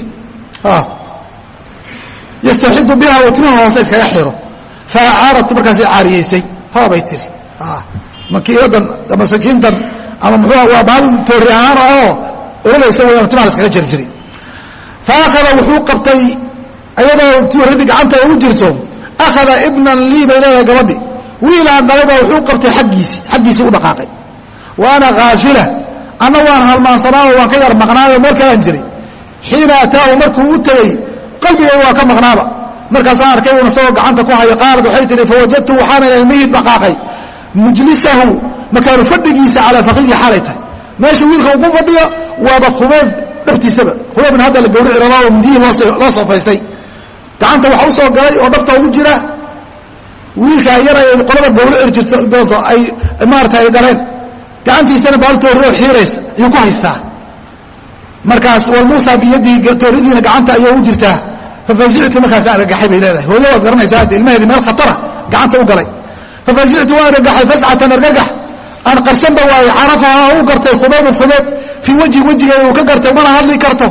yastaxidu biha timaha hoose iskaga xiro fa acaaratu markaasay caariyaysay hoobay tiri makiiladan ama sakiintan ama muxuu waa maalin toori ahaana oo oranaysa wayaan timaha iskaga jiri jiray fa akhada wuxuu qabtay ayadoo tooradii gacanta ugu jirto akhada ibnan lii bay leedahay gabadhi wiilaan dhalay wuxuu qabtay aggiisii xaggiisii u dhaqaaqay waana kaafila anna waan halmaansanaayo waan ka yar maqnaayo meel kalaan jiray xiina ataahu markuu u tegey qalbigay waan ka maqnaaba. Markaasaan arkay un isagoo gacanta ku hayo qaalat waxay tihi fawajadtu waxaana ilmihii dhaqaaqay. Mujlisahu makaanu fadhigiisa calaa fakirii xaalay tahay. Meesha wiilka uu ku fadhiyo waaba khubayb dhabtiisaba. Khubaybna hadda la gawrici rabaa oo mindiyii loo soofaystay gacanta waxa u soo galay oo dhabta ugu jira. Wiilkaa yara ay qolada gawrici jirdoonto ay maarata ay dhaleen gacantiisana baaltooroo xiiraysa ayuu ku haystaa markaas walmuusa biyadii tooridiina gacanta ayay u jirtaa fafazictu markaas argagaxay bay leedahay. Hooyo waad garanaysaa hadda ilmaheedi meel khatara gacanta u galay. Fafazictu waa argagaxay fascatan argagax aan qarsanba waaye carafahaa u gartay khubaybun khubayb fii wejhi wejigeeda uu ka gartay mana hadli karto.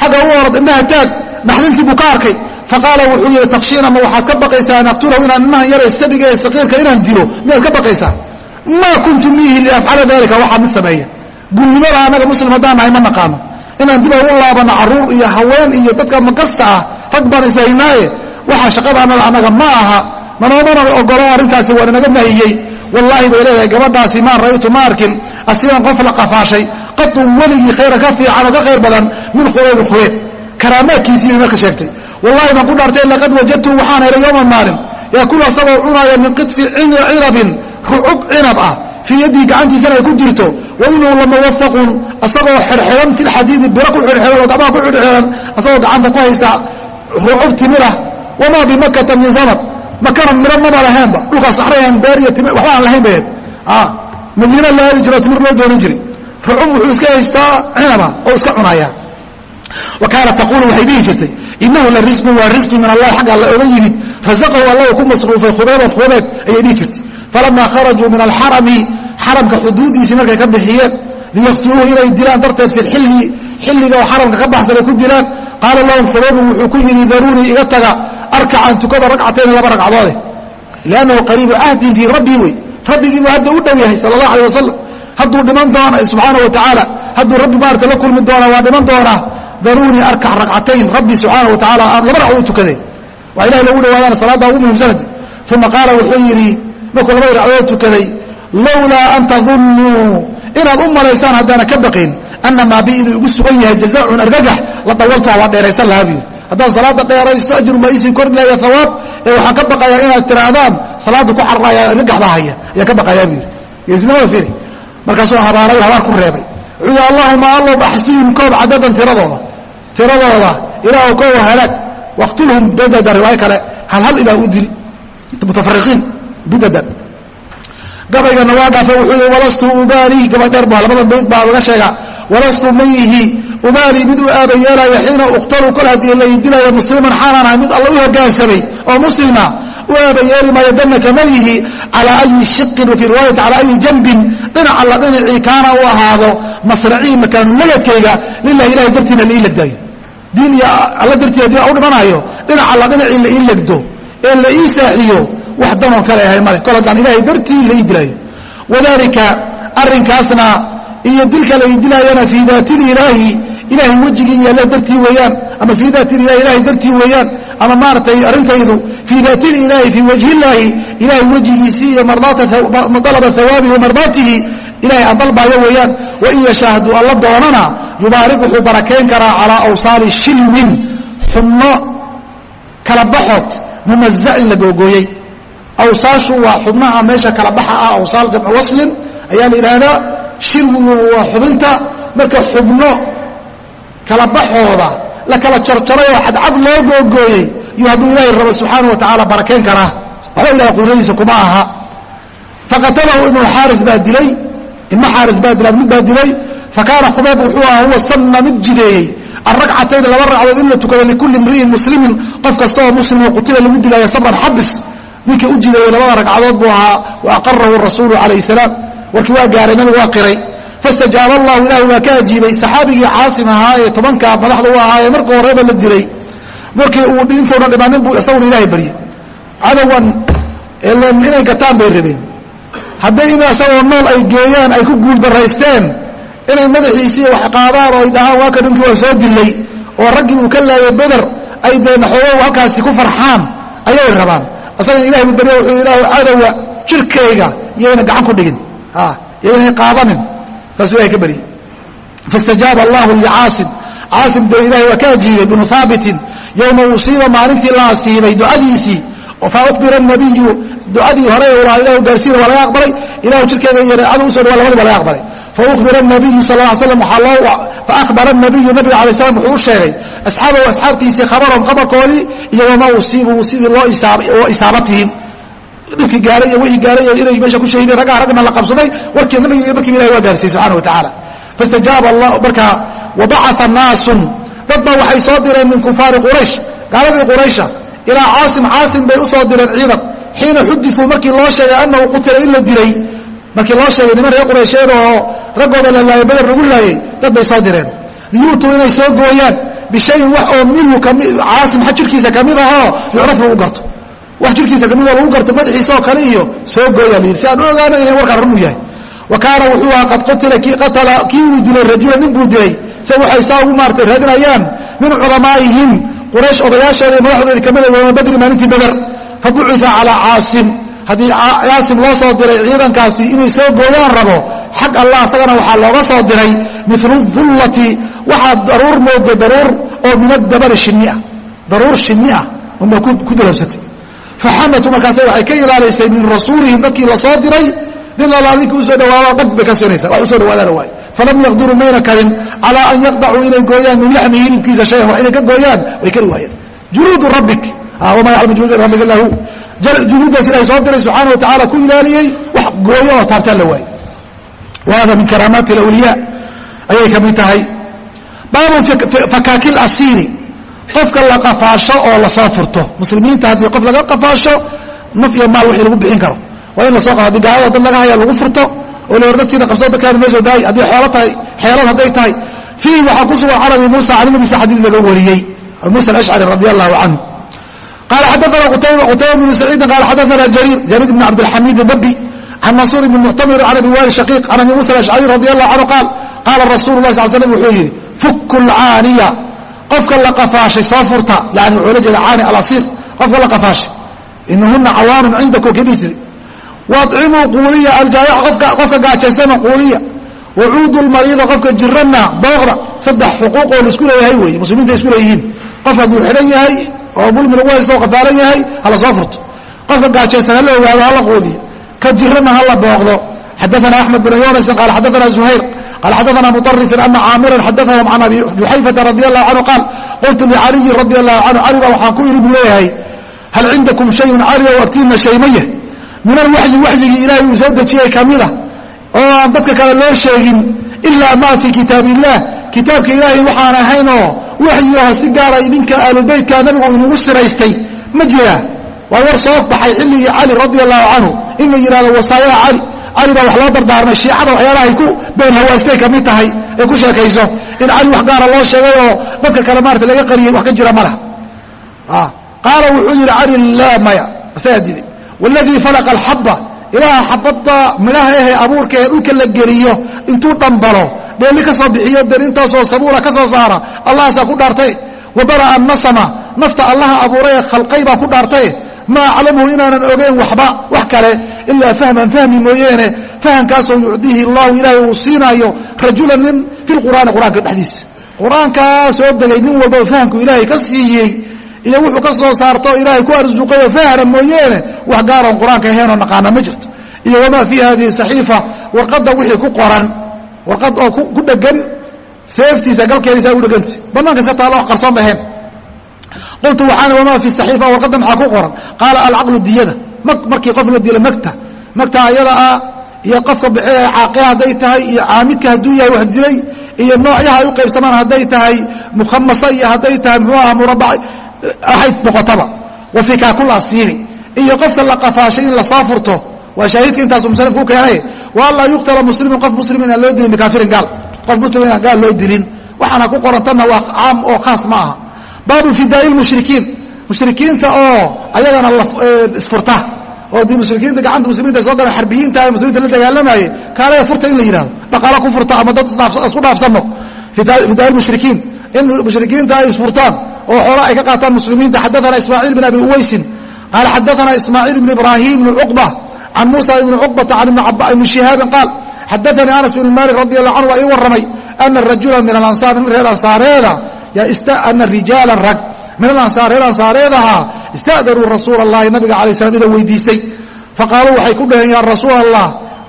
Xagga u orod indhaha taag. Naxdintii buu ka arkay. Faqaala wuxuu yihi takshiina ma waxaad ka baqaysaa an aqtulahu inaan ilmahan yaray sabiga ee saqiirka inaan dilo miyaad ka baqaysaa? Maa kuntu miihi liafcala dalika waxaa mid sameeya gulnimada annaga muslim haddaan nahay ma naqaano inaan dib ugu laabano carruur iyo haween iyo dadka makasta ah rag baan ishaynaaye waxaa shaqadaanada annaga ma aha nanoomana ogolo arrintaasi waa nanaga nahiyey wallaahi bay leedahay gabadhaasi maa ra'aytu ma arkin. Asigan qof la qafaashay. Qadun weligii khayra ka fiican oo ka khayr badan min khubaybi khubayb karaamaadkiisii bay marka sheegtay. Wallahi baan ku dhaartay laqad wajadtu waxaan helay yowman maalin. Yaakulu asagoo cunaaya min qidfi cinabin rucub cinab ah fii yaddii gacantiisana ay ku jirto wa inuu lamawafaqun asagoo xirxiran fi lxadiidi biro ku xirxiran oo gacmaha ku xirxiran asagoo gacanta ku haysa rucub timirah wamaa bimakata min amar makana midho maba lahaynba dhulkaa saxrayan beer iyo timir waxba aan lahayn baheed madiina la aadi jiro timir loo doonan jiray rucub wuxuu iska haystaa cinaba oo iska cunaya wa kaanat taquulu waxay dhihi jirtay inahu la risqun waa risqi min allahi xagga alla oga yimid rasaqahu alla ku masruufay khubayban khubayb ayay dhihi jirtay falamaa kharajuu min alxarami xaramka xuduudiisii markay ka bixiyeen liyaqtuluuhu inay dilaan darteed fi xilli xilliga oo xaramka ka baxsan ku dilaan qaala lahum khubaybun wuxuu ku yidhi daruunii iga taga arkacan tukada ragcatayn laba ragcadoode liannahu qariibu cahdin fii rabbii wey rabbigiibuu hadda u dhow yahay sala allah alay wasalam hadduu dhiman doona subxaana wa hadduu rabbi maarata la kulmi doona waa dhiman doonaa daruunii arkac ragcatayn rabbi subxaana wa aan laba ragcadood tukadeen waa ilahi lagu dhawaadaan salaadda ugu muhimsanati uma qaala wuxuu yidhi markuu laba ragcadood tukaday lowlaa an tadunnuu inaad u malaysaan haddaana ka baqin ana maa bi inuu igu sugan yahay jazacun argagax. La dhawaltuha waa dheeraysan lahaa buu yidhi. Haddaan salaada dheeraysto ajru ma iisii kori lahaya hawaab ee waxaan ka baqayaa inaad tiraahdaan salaada ku carraya argagax baa haya. Ayaan ka baqayaa buu yidhi. Geesnimada fiiri. Markaasuu habaaray habaar ku reebay. Wuxuu yidhi allahuma allow axsihim koob cadadan tiradooda. Tiradooda ilaahu koob halaag waqtulhum badadan riwaayo kale. Hal hal ilaa u dil. Mutafariqiin bidadan gabaygana waa dhaafa wuxuu walastu ubaali. Gabay dheer ba labada bayd baa laga sheegaa. Walastu ma yihi ubaali mid u aaba yeelaya xiina uqtalu kol haddii la dilaya musliman xaalaan ahay mid alla u hogaansamay oo muslima u aaba yeeli maayo danaka ma yihi calaa ayi shiqin fii riwaayati calaa ayi janbin. Dhinac alla dhinacii kaana u ahaado masracii makaanu lagadkayga lilahi ilahay dartiina laii legdayo diin iyo alla dartii haddii u dhimanayo dhinac alla dhinacii la ii legdo. Ee la ii saaxiyo wax danon kale ahay male. Kol haddaan ilahay dartii la ii dilaayo wadalika arrinkaasna iyo dilka la ii dilaayana fii daatiliilaahi ilahay wejigii yaalla dartii weeyaan ama fii daatililahi ilahay dartii weeyaan ama maaratay arrintaydu fii daatiliilaahi fii wajhillaahi ilahay wejigiisii iyo dalaba hawaabihi mardaatihi ilahay aan dalbaayo weeyaan wain yashaa hadduu alla doonana yubaarik wuxuu barakayn karaa calaa awsaali shilwin xubno kala baxood mumazacin la googooyey awsaashu waa xubnaha meesha kala baxa ah awsaal jamcu waslin ayaa la yidhaahdaa shirwigu waa xubinta marka xubno kala baxooda la kala jarjaray oo cadcad loo googooyey iyo hadduu ilaahay rabo subxaana wa tacaala barakayn karaa. Waxba ilahay qudradiisa kuma aha. Faqatalahu ibnu xaari baa dilay ilma xaari baa dila mid baa dilay fa kaana khubayb wuxuu ahaa huwa sanna mid jideeyey. Alragcatayn laba ragcadood in la tukado likulli imri'in muslimin qof kasta oo muslim oo qutila lagu dilaayo sabran xabis ninka u jideeyey labada ragcadood buu ahaa wa aqarahu rasuulu calayh salaam. Warkii waa gaaray nabigu waa qiray. Fastajaaba allahu ilaahay waa ka ajiibay. Saxaabigii caasim ahaa ee tobanka madaxda u ahaa ee marka horeba la dilay. Markii uu intuuna dhimaanin buu isaguna ilahay baryey cadowan inay gataan bay rabeen. Hadday in isagoo nool ay geeyaan ay ku guuldaraysteen inay madaxiisii wax qaadaan oo ay dhahaan waa ka ninkii waa soo dilay oo raggii uu ka laayay beder ay dee naxoogo halkaasi ku farxaan ayay rabaan asagana ilahay buu barya wuxuu ilaahu cadowa jirkayga iyayna gacan ku dhigin. Yaynay qaadanin. Taasuu ilahay ka baryey faاstajaaba allahu licaasim. Caasim dee ilahay waa ka ajiibay bnu haabitin yowma usiiba maalintii la asiibay ducadiisii. Faubira nabiyu ducadii hore ilahu gaarsiina waa laga aqbalay. Ilahu jirkeega iyo reecada u soo dhawaa labadiba laga aqbalay faubira nabiyu nabiga alay slam wuxuu u sheegay asxaabahu asxaabtiisii khabarahum khabarkoodii iyo wamaa usiibuu sidii loo isaabatihim dhibkii gaaray iyo wixii gaaray inay meesha ku shahideen raggaa ragna la qabsaday warkii nabiga iyo markiiba ilahi waa gaarsiiyey subxana wa tacaala fastajaaba allah markaa wabacaa naasun dad baa waxay soo direen min kufaari quraysh gaaladii quraysha ilaa caasim caasim bay u soo direen ciidan xiina xudiuu markii loo sheegay anahu qutila in la dilay markii loo sheegay niman reer quraysheed oo raggooda la laayay beder lagu laayay dad bay soo direen. Liyuutuu inay soo gooyaan bishayin wax oo minhu caasim jirkiisa ka mid ahoo yucraf lagu garto. Wax jirkiisa kamidoo lagu garto madaxiisa oo kale iyo soo gooya la yidhi. Si aan u ogaano inay warkaan run u yahay. Wa kaana wuxuu ahaa qad qutila kii uu dilay rajula nin buu dilay. Se waxay saa ugu maartay raadinayaan min cudamaa'ihim quraysh odayaashooda iyo madaxdoodii kamida yooma badri maalintii beder fabucia calaa caasim haddii caasim loo soo diray ciidankaasi inay soo gooyaan rabo xag allah isagana waxaa looga soo diray milu dullati waxaa daruur mooda daruur oo min adabari shiniah daruur shini ah unba ku dalabsatay faxamatu markaase waxay ka ilaalaysay min rasuulihim dadkii la soo diray nin alaa ninkii u soo dhawaado dhag bay ka siinaysa wax u soo dhawaadaana waay falam yaqdiruu mayna karin calaa an yaqdacuu inay gooyaan min laxmihi hilibkiisa shayan wax inay ka gooyaan way kari waayeen junuudu rabbik wamaa yaclamu junuuda rabbika illa hu junuuddaas ilahay soo diray subxaana wa tacaala ku ilaaliyey wax gooyo oo taabtaan la waayey. Wa min karaamaati alawliyaa. Ayay ka mid tahay. Baabu fakaakil asiiri qofka la qafaasho oo la soo furto. Muslimiinta haddii qof laga qafaasho naf iyo maal wixii lagu bixin karo. Waa in la soo haddii gaalada dad laga haya lagu furto. Oo la hor dadkiina qabso dadkaana noo soo haddii xoolo tahay xeelad hadday tahay. Fiihi waxaa ku sugan carabi muusa can nabi sa xadiid laga wariyey. Musa alashcari radi allahu canhu qala xadaana qutayba bnu saciidin qala xadaana jariir jariir bn cabdilxamiid dabi can mansuur bni muctamir can abi wali shaqiiq can abi musa alashcari radi allahu canhu qaal qaala rasuulu lah sal slam wuxuu yidhi fuku lcaaniya qofka la qafaashay soo furta yani wuxuu la jeeda caani alasiir qofka la qafaashay inahuna cawaanun cindakum kadhihi jiri waacimuu quudiya aljaayac qofka gaajaysana quudiya wacuudu lmariida qofka jirana booqda saddex xuquuqoo la isku leeyahay wey muslimiinta isku leeyihiin qof hadduu xidhan yahay oo dulmi lagu haysto oo qafaalan yahay hala soo furto. Qofka gaajaysan hala ogaado hala quudiyo ka jirana hala booqdo. Xadaana axmed bn yunasin qaal xadaana zuhayr qaal xadaana muطarifin ana caamiran xadaahum can abi juxayfata radi allahu canhu qaal qultu licaliyin radi allahu canhu cali baa waxaan ku idhi buu leeyahay hal cindakum shayun cali ow agtiinna shay ma yah min alwaxyi waxyigii ilaahay uu soo dejiyey kamida oo aan dadka kale loo sheegin ilaa maa fii kitaab illah kitaabka ilaahay waxaan ahaynoo waxyiaho si gaara idinka aalubeytka nabigu inugu siraystay ma jira. Waa war soo baxay xilligii cali radi allahu canhu in la yidhahdo wasaayaha cali cali baa wax loo dardaarmay shiicada waxyaalahay ku been hawaastay ka mid tahay ee ku sheekayso. In cali wax gaara loo sheegay oo dadka kale maarata laga qariyey wax ka jira ma laha. Qaala wuxuu yidhi cali laa maya. Isagaa diiday wاladii falaqa alxaba ilaaha xabadda midhaha ehe abuurka ee dhulka la geliyo intuu dhambalo dheeli ka soo bixiyo den intaasoo sabuula ka soo saara allahaasaa ku dhaartay. Wabara'a nasama nafta allaha abuuray ee khalqay baa ku dhaartay. Ma aclamuhu inaanan ogeyn waxba wax kale ilaa fahman fahmi mooyeene. Fahamkaasoo yucdiihi allahu ilaahay uu siinaayo rajula nin fi lqur'aani qur'aanka dhexdiisa qur'aankaa degay nin walbaba fahamku ilaahay ka siiyey iyo wuxuu ka soo saarto ilaahay ku arsuqayo fahna mooyeene wax gaaroon qur'aanka aheenoo naqaana ma jirto. Iyo wamaa fii hadihi saxiifa warqadda wixii ku qoran warqad oo ku dhegan seeftiisa galkeedisaa u dheganta banaanka iska taalo qarsoon ba ahayn qultu waxaana wamaa fi saxiifa? Warqadda maxaa ku qoran. Qaala alcaqlu diyada. Markii qof la dilo magta. Magta ayada ah iyo qofka caaqila hadday tahay iyo caamidka hadduu yahay wax dilay iyo noocyaha ay u qaybsamaan hadday tahay mukhamasa iyo hadday tahay muxuu aha murabac ahayd noqotaba wa fikaakul asiiri. Iyo qofka la qafaashay in la soo furto waa shahiidka intaasu musanifku keenay wa an laa yuqtala muslimin qof muslim inaan loo dilin bikaafirin gaal qof muslim inaan gaal loo dilin. Waxaana ku qorantanna waa caam oo khaas ma aha. Baabu fidaai lmushrikiin mushrikiinta oo ayagana isfurta oo dii mushrikiinta gacanta muslimiinta soo galeen xarbiyiinta ee muslimiinta la dagaalamayey kaalaya furta in la yidhahdo dhaqaalo ku furta ama dad isku dhaafsanno. Fidaai lmushrikiin in mushrikiinta ay isfurtaan oo xoolo ay ka qaataan muslimiinta. Xadaana ismaaciil bin abi uwaysin. Qaala xadaana ismaaciil ibn ibrahim bn cuqba can muusa ibni cuqbata can ibni shihaabin qaal xadaanii anas bn malik radi allahu canhu waa ii warramay ana rajula min alansaar nin reer ansaareeda ana rijaala rag min alansaar reer ansaareedahaa ista'daruu rasuula allahi nabiga alay slam ida weydiistay faqaaluu waxay ku dhaheen yaa rasuul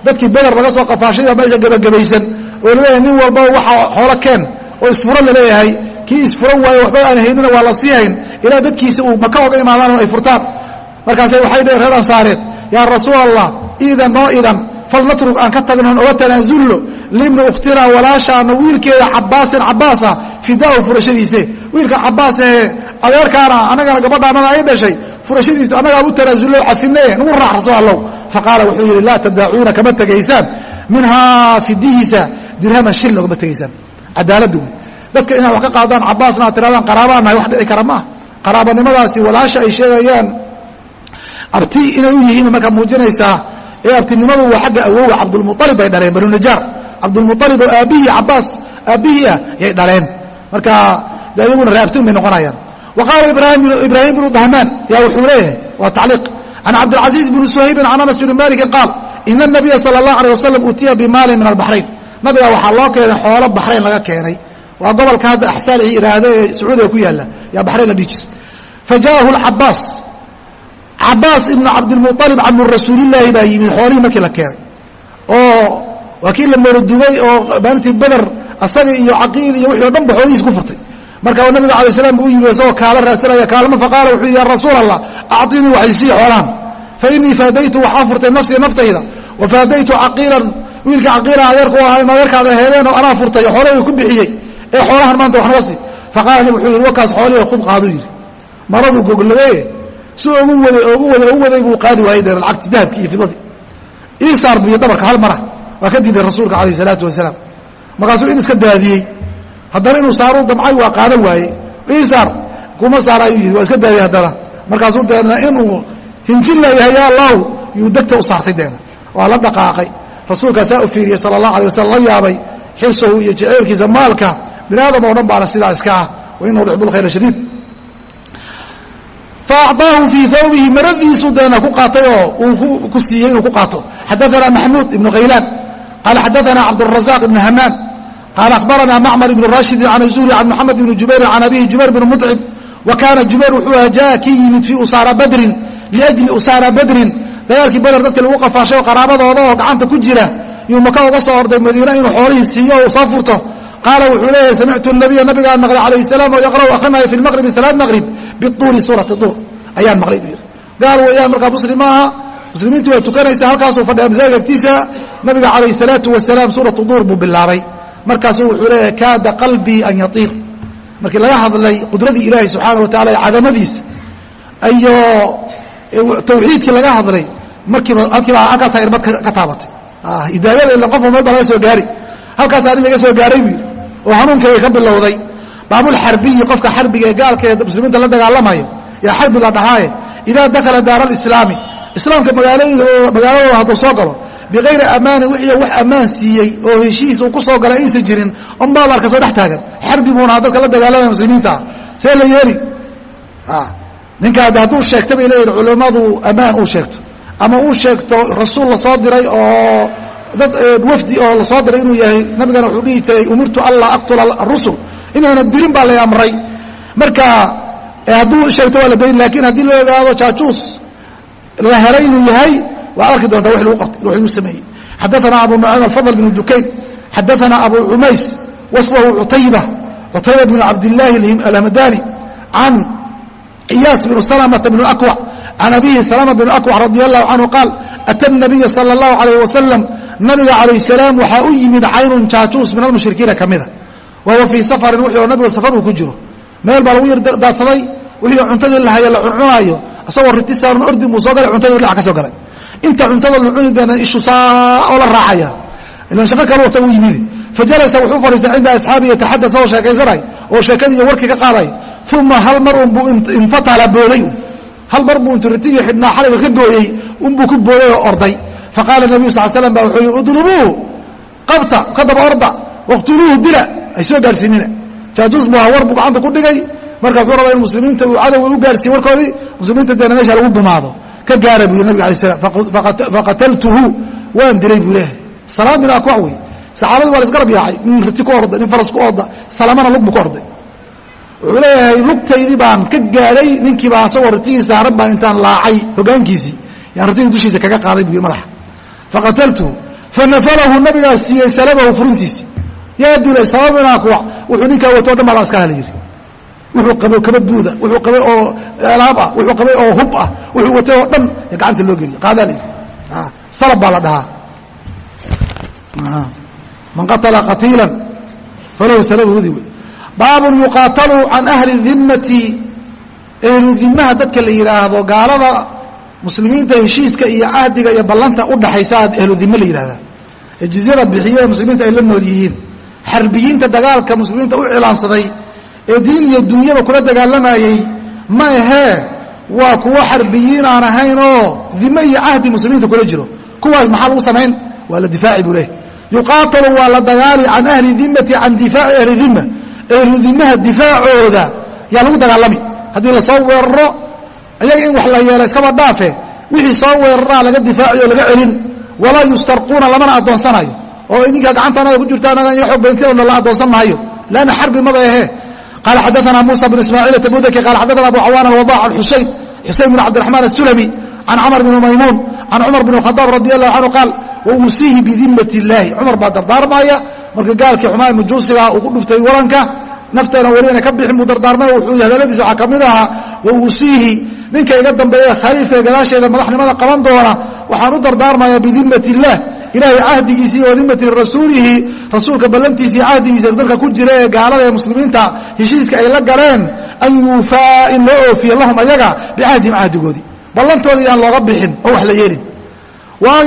beder laga soo qafaashayda meesha gebagabaysan oo la leeyahay nin walba waxa xoolo keen oo isfuro la leeyahay kii isfuran waayo waxba aan haynina waa la sii hayn ilaa dadkiisa uu maka oga imaadaan oo ay furtaan markaasay waxay dheheen reer ansaareed yaa rasuul allah iidan noo idan falnatrug aan ka tagnon oga tanaasulno libni ukhtina walaashaana wiilkeeda cabaasin cabaasa fidaau furashadiise. Wiilka cabaas ahee adeerkaana anagana gabadhaanada ay dhashay furashadiisa annagaa u tanaasulno xafine nagu raac rasuul allow faqaala wuxuu yidhi laa tadaacuuna kama tegaysaan minhaa fidihiisa dirhaman shil ogama tegaysaan cadaaladda wey dadka inaad wax ka qaadaan cabaasna ad tirahdaan qaraabaan nahay wax dhici kara maaha qaraabanimadaasi walaasha ay sheegayaan abti inay u yihiin markaa muujinaysaa ee abtinimadu waa xagga awowa cabdulmualib bay dhaleen banu najaar cabdulmualib oo aabbihii cabaas aabbihii ah yay dhaleen. Marka de iyaguna reabtin bay noqonayaan. Wa qaala ibraahim bnu dahmaan yaa wuxuu leeyahay waa tacliiq can cabdilcaziiz bni suhaybin can anas bni malikin qaal ina nabiya sala allah alيh wasalam utiya bimaalin min albaxrayn nabiga waxaa loo keenay xoolo baxrayn laga keenay. Waa gobolka hadda axsaal ay idhaahdo ee sacuudiga ku yaalla yaa baxrayn la dhihi jir fajaahu cabaas cabaas ibnu cabdilmualib camu rasuulilaahi baa yimid xoolihii markii la keenay. Oo waa kii la moolodugay oo maalintii beder asaga iyo caqiil iyo wixii o dhan ba xoolihiis ku furtay. Marka nabiga alay slam u yimid isagoo kaala raadsanaya kaalmo faqaala wuxuu ya rasuul allah acطinii waxaysii xoolahan fainii faadaytu waxaan furtay nafsii naftayda. Wa faadaytu caqiilan wiilka caqiilan adeerku ahaa adeerkaada heedeen oo anaa furtay oo ku bixiyey. Ee xoolahan maanta wax sii. Faqala nabig wuxuu yidhi wakaas xoolihii khud qaaduu yidhi. Maraduu goglade si ogu waday ogu waday ogu waday buu qaadi waayey dee lacagti dahabki iyo fidadii. Iisaar buiyo dhabarka hal mara. Waa ka diiday rasuulka alayh isalaatu wasalaam. Markaasuu in iska daadiyey. Haddana inuu saaruu damcay waa qaadan waaye iisaar kuma saara ayuu yidhi waa iska daadiyey haddana. Markaasuu deena inuu hinjin leeyahay ya allahu yuu degta u saartay deena waa la dhaqaaqay. Rasuulkaasaa u fiiriyey sala allah alay wasalam la yaabay xirsahu iyo jaceylkiisa maalka. Bini aadam oo dhan baana sidaa iska ah. Wa inahu lkhayra shadiid faacطaahu fii hawbihi maradiisu deena ku qaatay oo uu ku siiyey inuu ku qaato xadaana maxmuud ibnu khaylaan qaala xadaana cabdالrazaq ibn hamaam qaala akhbarana macmar ibn rashidi can zuhri can moxamed ibni jubayrin can abihi jubayr bn muطcim wa kaana jubayr wuxuu aha jaa kii yimid fii usaara badrin liajli usaara badrin dagaalkii beder dadkii lagu qafaashay oo qaraabadooda oo gacanta ku jira yuu maka uga soo orday madiina inuu xoolihii siiyo o uu soo furto qaala wuxuu leeyahay samictu nabiya nabigaan maqlay calayh salaam oo yaqra'u akrinaya fi lmaqribi salaad maqrib bituuri suurati duur ayaan maqlay buu yidhi. Gaal weeyaan markaa muslim maaha. Muslimiintii waa tukanaysa halkaasuu fadhiya masaajid agtiisa. Nabiga calayh salaatu wasalaam suuratu duur buu bilaabay. Markaasuu wuxuu leeyahay kaada qalbii an yatiir. Markii laga hadlay qudradii ilaahay subxaana wa tacala ee cadamadiisa iyo tawxiidkii laga hadlay markiiba halkiiba halkaasaa irbad ka taabatay. Hidaayada ila qofba meel baa laga soo gaari. Halkaas arrin laga soo gaaray buu yidhi oo hanuunkayga ka bilowday. Baabulxarbiyi qofka xarbiga ee gaalka ee muslimiinta la dagaalamayo yaa xarbi la dhahaaye idaa dakala daara alislaami islaamka magaaladooda hadduu soo galo bikayri amaanin wixii wax ammaan siiyey oo heshiis uu ku soo aysan jirin unbaa la arka soo dhex taagan. Xarbi buuna dadka la dagaalamaya muslimiintaa see la yeeli. Ninka hadduu sheegta bay leeyihiin culammadu ammaan uu sheegto. Ama uu sheegto rasuul la soo diray oo dad wafdi oo la soo diray inuu yahay nabigana wuxuu dhihi jiray umirtu alla aqtula arusul inaana dirin baa la amray. Marka hadduu sheegto waa la dayn laakiin haddii la ogaado jaajuus la helay inuu yahay waa arki doontaa w lagu qabtay w lagu sameeyey. Xadaana abu nucaym alfadl bn dukayn xadaana abu cumays wasfahu cutayba cutayba bn cabdillaahi alhamadani can iyaas bn salmata bn akwac can abihi salama bn akwac radi allahu canhu qaal ata nabiya sala allahu alayh wasalam nabiga calayh salaam waxaa u yimid caynun jaajuus min almushrikiina ka mida wa huwa fii safarin wixii oo nabiga safar uu ku jiro meel baa lagu yar daadsaday. Wixii cuntadii lahaya la cuncunaayo. Isagoo ritisaaran ordi buu soo galay cuntadii dhinac ka soo galay. Inta cuntada la cuni doona ishu saa oo la raacaya. Ilan shaqo kaluu asaga u yimid. Fajalasa wuxuu fadhiistay cinda asxaabi yataxadad oo sheekaysanay oo sheekadii iyo warkii ka qaaday. Uma hal mar unbuu infatala booday hal mar buu intu ritigii xidhnaa xaliga ka gooyey unbuu ku booday oo orday. Faqaala nabiyu sal slam ba wuxuu yihi udlubuuhu qabta ka daba orda waqtuluuhu dila. Ay soo gaadhsiinina ahaa war buu gacanta ku dhigay. Marka wuxuu rabaa in muslimiinta uu cadowga u gaarsiiye warkoodii muslimiinta deena meesha lagu gumaado ka gaara buu yiri nabig alay slam faqataltuhu waan dilay buu leehay salaam bin akwac wey saxaabadii waa la isgarab yaacay. Nin riti ku orday nin faras ku orda salamana lug buu ku orday. Wuxuu leeyahay lugtaydii baan ka gaadhay ninkiibaa asagoo ritigii saaran baan intaan laacay hogaankiisii. Yaan ritigii dushiisa kaga qaaday buu yiri madaxa. Faqataltuhu fanafalahu nabigaa siiyey salabahu furintiisi yaa dilay sababinaa kuwa wuxuu ninkaa wato dhan baa la yidhi wuxuu qabay kaba buuda wuxuu qabay oo alaab ah wuxuu qabay oo hub ah wuxuu watay oo dhan gacanta loo geliyo qaadaa la yidhi salab baa la dhahaa. Man qatala qatiila falahu salabuhudi wey. Baabun yuqaatalu can ahli dimmati ehlu dadka la yidhaahdo gaalada muslimiinta heshiiska iyo cahdiga iyo ballanta udhaxaysa ahlu dime la yidhahdaa ee jizyada bixiyo muslimiinta ay la nool yihiin xarbiyiinta dagaalka muslimiinta u cilaansaday ee diin iyo dunyaba kula dagaalamayey ma ahee waa kuwo xarbiyiin aan ahayn oo dime iyo cahdi muslimiinta kula jiro. Kuwaas maxaa lagu samayn? Waa la difaaci buu leh yuqaatalu waa la dagaali can ahli dimati can difaaci ahli dima ahlu dimaha difaacooda yaa lagu dagaalami. Haddii la soo weeraro iyaga in wax la yeela iskaba dhaafe wixii soo weeraraa laga difaaci oo laga celin. Walaa yustarquuna lamana addoonsanayo oo idinkaa gacantaanada ku jirtaan beentina la addoonsan maayo. Lanna xarbi maba ahe qaala xadaana muusa bn ismaaciil tabudaki qaala xadaana abu cawaan alwadac can xusayn bn cabdiraxmaan asulami can camar bn maymuun can cumar bn khadaab radi allahu canhu qaal wausiihi bidimat illaahi cumar baa dardaarmaya marka gaalkii xumaa majuusiga uu ku dhuftay waranka nafteena welina ka bixin buu dardaarmay wuxuu hadaladiisa waxaa ka mid ahaa wausiihi ninka iga dambeeya khaliifka gadaasheeda madaxnimada qaban doona waxaan u dardaarmayaa bidimat illaah ilaahay cahdigiisi wa dimati rasuulihi rasuulka ballantiisii cahdigiisa dalka ku jira ee gaalada ee muslimiinta heshiiska ay la galeen an yuufaa in loo oofiya lahum ayaga bicahdihim cahdigoodii. Ballantoodii aan looga bixin oo wax la yeelin. Wa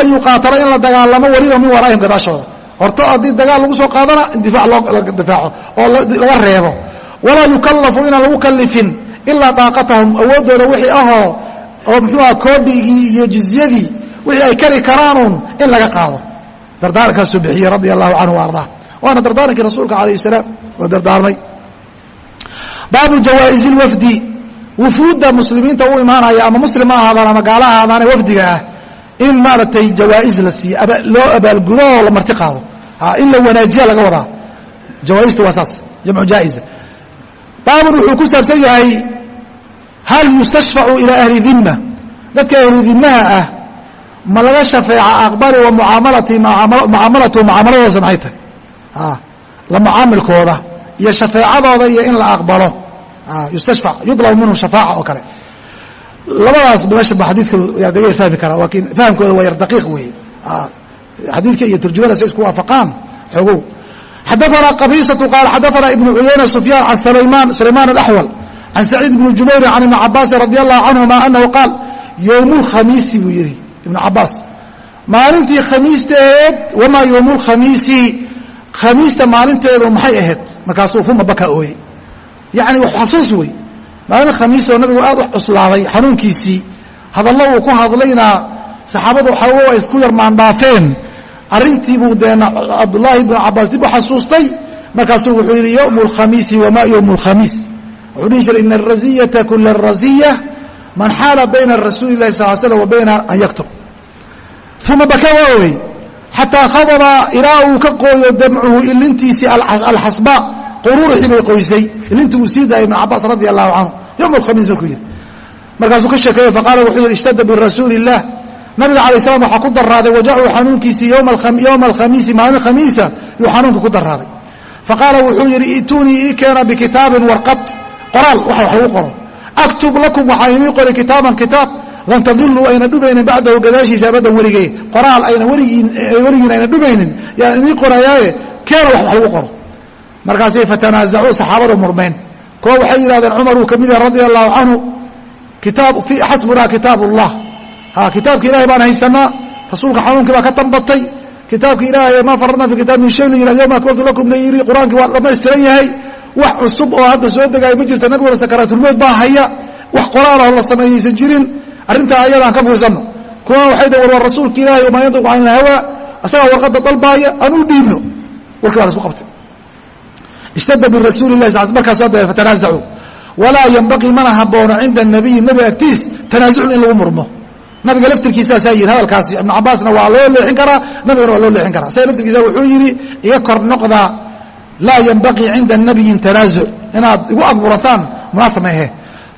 an yuqaatala in la dagaalamo weliba min waraa'ihim gadaashooda. Horto haddii dagaal lagu soo qaadana in difac loo difaaco oo laga reebo. Walaa yukallafu inaan lagu kallifin ilaa daaqatahum awooddooda wixii ahoo oo muxuu aha koodhigii iyo jizyadii wixii ay kari karaanuun in laga qaado. Dardaarankaasuu bixiyey radia allahu canhu wa waana dardaarankii rasuulka calayh salaam waa dardaarmay. Baabu jawaa'izi lwafdi wufuudda muslimiinta u imaanaya ama muslim ha ahaadaan ama gaala ha ahaadaane wafdiga ah in maaragtay jawaa'is la siiyo loo abaalgudo oo la marti qaado. In la wanaajiya laga wadaa. Jawaaista waa saas jamcu jaa'iza baabun wuxuu ku saabsan yahay hal yustashfacu ilaa ahli dimma dadka ahlu dimaha ah ma laga shafeeca aqbali wa muaamalati mucaamalatu mucaamaladooda maxay tahay? La mucaamilkooda iyo shafeecadooda iyo in la aqbalo. Yustashfac yudlabu minhu shafaaca oo kale. Labadaas meesha xadiidka laga yar fahmi karaa laakiin fahamkooda waa yar daqiiq weeye. Xadiidka iyo turjumada say isku waafaqaan xogow. Xadaana qabiisatu qaal xadaana ibnu cuyayna sufyaan can sulaymaan sulaymaan alaxwal can saciid ibni jubayrin can ibni cabaasin radi allahu canhuma anahu qaal yowmu lkhamiisi buu yidhi ibnu cabaas maalintii khamiisteed wamaa yowmu lkhamiisi khamiista maalinteedu maxay ahayd? Markaasuu uma baka ooyey. Yacni xasuus wey maalin khamiis oo nabigu aad u cuslaaday xanuunkiisii. Hadallo uu ku hadlayna saxaabadu waxawo ay isku yar maandhaafeen arrintiibuu deena cabdullaahi bnu cabaas dib u xasuustay. Markaasuu wuxuu yidhi yowmu alkhamiisi wamaa yowmu alkhamiis wuxuu dhihi jiray ina araziyata kula araziya man xaala bayna rasuuli lahi sal slam wa bayna an yaktub uma baka waa ooyey xataa khadaba ilaa uu ka qooyo damcuhu ilintiisii alxasba quruurixii bay qoysay ilintii uu sii daayay ibn cabaas radi allahu canhu yowm alkhamiis markuu yidhi markaasuu ka sheekeeye faqaala wuxuu yidhi ishtada birasuuli illah nabiga alay slam waxaa ku daraaday wajacuu xanuunkiisii yowma alkhamiisi maalin khamiisa yuu xanuunka ku daraaday faqaala wuxuu yidhi ituunii ii keena bikitaabin warqad qoraal waxa wax lagu qoro aktub lakum waxaa inii qori kitaaban kitaab lan tadiluu ayna dhumaynin bacdahu gadaashiisa abadan weligee qoraal ayna weligiin ayna dhumaynin yaan inii qorayaaye keena wax lagu qoro. Markaasay fatanaazacuu saxaabadu murmeen. Kuwa waxay yidhahdeen cumar uu ka mid yahay radia allahu canhu xasbunaa kitaab ullah kitaabka ilahay baan haysanaa rasuulka xanuunkii baa ka tambatay. Kitaabka ilaahay maa faradna fi kitaab min shay layihah yowma akmaltu lakum la yiri qur'aankii waa dhammaystiran yahay. Wax cusub oo hadda soo degaayo ma jirta nabiguna sakaraatulmood baa haya. Wax qoraaloo la sameeyaysan jirin arrintaa ayadaan ka fiirsanno kuwa waxay dha war war rasuulka ilahay wamaa yantiqu can ilhawaa asagaa warqadda dalbaaya aan dhiibno. Warkii baa la isku qabtay. Ishtada birasuuli lahi sal markaas waa dabe fatanaazacuu walaa yanbaqii mana haboono cinda nabiyi nebi agtiis tanaasucun in lagu murmo. Nabiga laftirkiisaasaa yidhi hadalkaasi ibnu cabaasna waa loo leexin karaa nabigana waa loo leexin karaa. Isaga laftirkiisa wuxuu yidhi iga kor noqdaa laa yanbaqii cinda nabiyin tanaasuc inaad igu abuurataan munaasab ma ahe.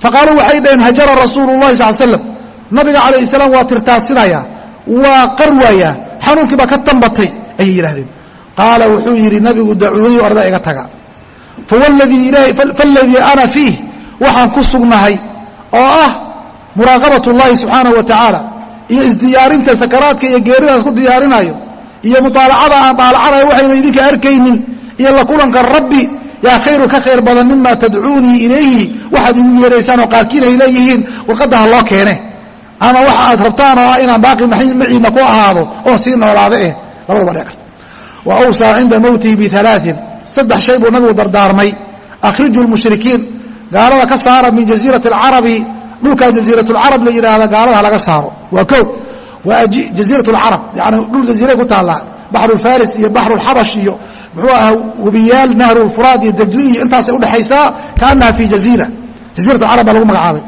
Faqaaluu waxay dhaheen hajara rasuulu llahi sal slam nabiga calayh salaam waa tirtaasinaya waa qarwaaya xanuunkii baa ka tambatay ayay yidhahdeen qaala wuxuu yidhi nabigu dacuunii orda iga taga faladii ana fiih waxaan ku sugnahay oo ah muraaqabat اllahi subxaanaه wa tacaala iyo isdiyaarinta sakaraadka iyo geerida isku diyaarinayo iyo muطaalacada aan daalacanayo waxayna idinka arkaynin iyo la kulanka rabbi yaa khayru ka khayr badan mima tadcuunii ilayhi waxaad igu yeeraysaan oo qaarkiin ay leeyihiin warqadaha loo keene ama waxa aad rabtaan oo ah inaan baaqi maciina ku ahaado oo sii noolaada eh. Labadaba dhec karta. Wa awsaa cinda mowtihi bialaain saddex shay buu nabigu dardaarmay. Akhriju lmushrikiin gaalada ka saara min jaziirati alcarabi dhulkaa jaziirat lcarab la yidhaahda gaalada laga saaro. Waa ko jaziirat lcarab yani dhul jaziiray ku taallaa. Baxru lfaris iyo baxru lxabash iyo muxuu ahaa webiyaal nahru lfuraad iyo dajli iyo intaasay udhexaysaa kaanaha fi jaziira jaziirat alcarab baa lagu magacaabay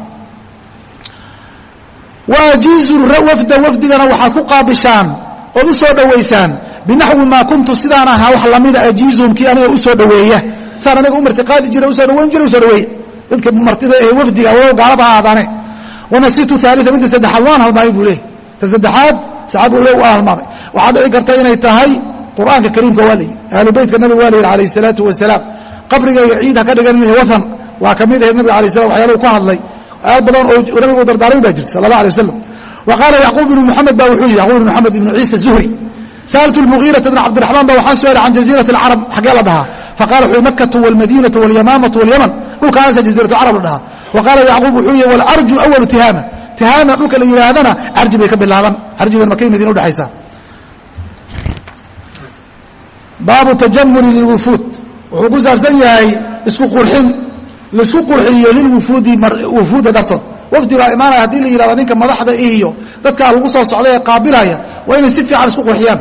waajiizu wafda wafdigana waxaad ku qaabishaan ood u soo dhowaysaan binaxwi maa kuntu sidaan ahaa wax lamida ajiizum kii aniga u soo dhoweeya. Saan aniga u martiqaadi jira u soo dhawayn jira u soo dhaweeya dadka martida ee wafdiga walow gaalaba ha aadaane wanasitu aalia midda saddexaad waan halmaamay buu leey ta saddexaad saxaabigu le waan halmaamay waxaa dhici karta inay tahay qur'aanka kariimka waa layidhi ahlu beytka nabiga waa layidhi alayh salaatu wasalaam. Qabrigayga ciid ha ka dhigan wathan. Waa ka mid ahayd nabiga alay slam waxyaalahu ku hadlay ayaad badan oo nabigu dardaaran baa jirta sal allah alay wasalam wa qaala yacquub ibnu muxamed baa wuxuu yidhi yacquub ibnu moxamed ibnu ciisa zuhri sa'altu lmugiirata bna cabdiraxmaan baa waxaan su'aala can jaziirat alcarab xaggee la dhahaa. Faqaala wuxuu makatu waalmadiinatu walyamaamatu walyaman. Dhulkaanasa jaziiratu carab la dhahaa. Wa qaala yacquub wuxuu yihi walcarju awalu tihaama. Tihaama dhulka la yidhaahdana carji bay ka bilaaban. Carjigan markay madiina udhexaysaa baabu tajamuli lilwufuud wuxuu ku saabsan yahay isku qurxin la isku qurxiyo lilwufuudi wufuuda dartood. Wafdi baa imaanaya haddii la yihahdo ninka madaxda iyo dadkaa lagu soo socday ee qaabilaya waa inay si fiican isku qurxiyaan.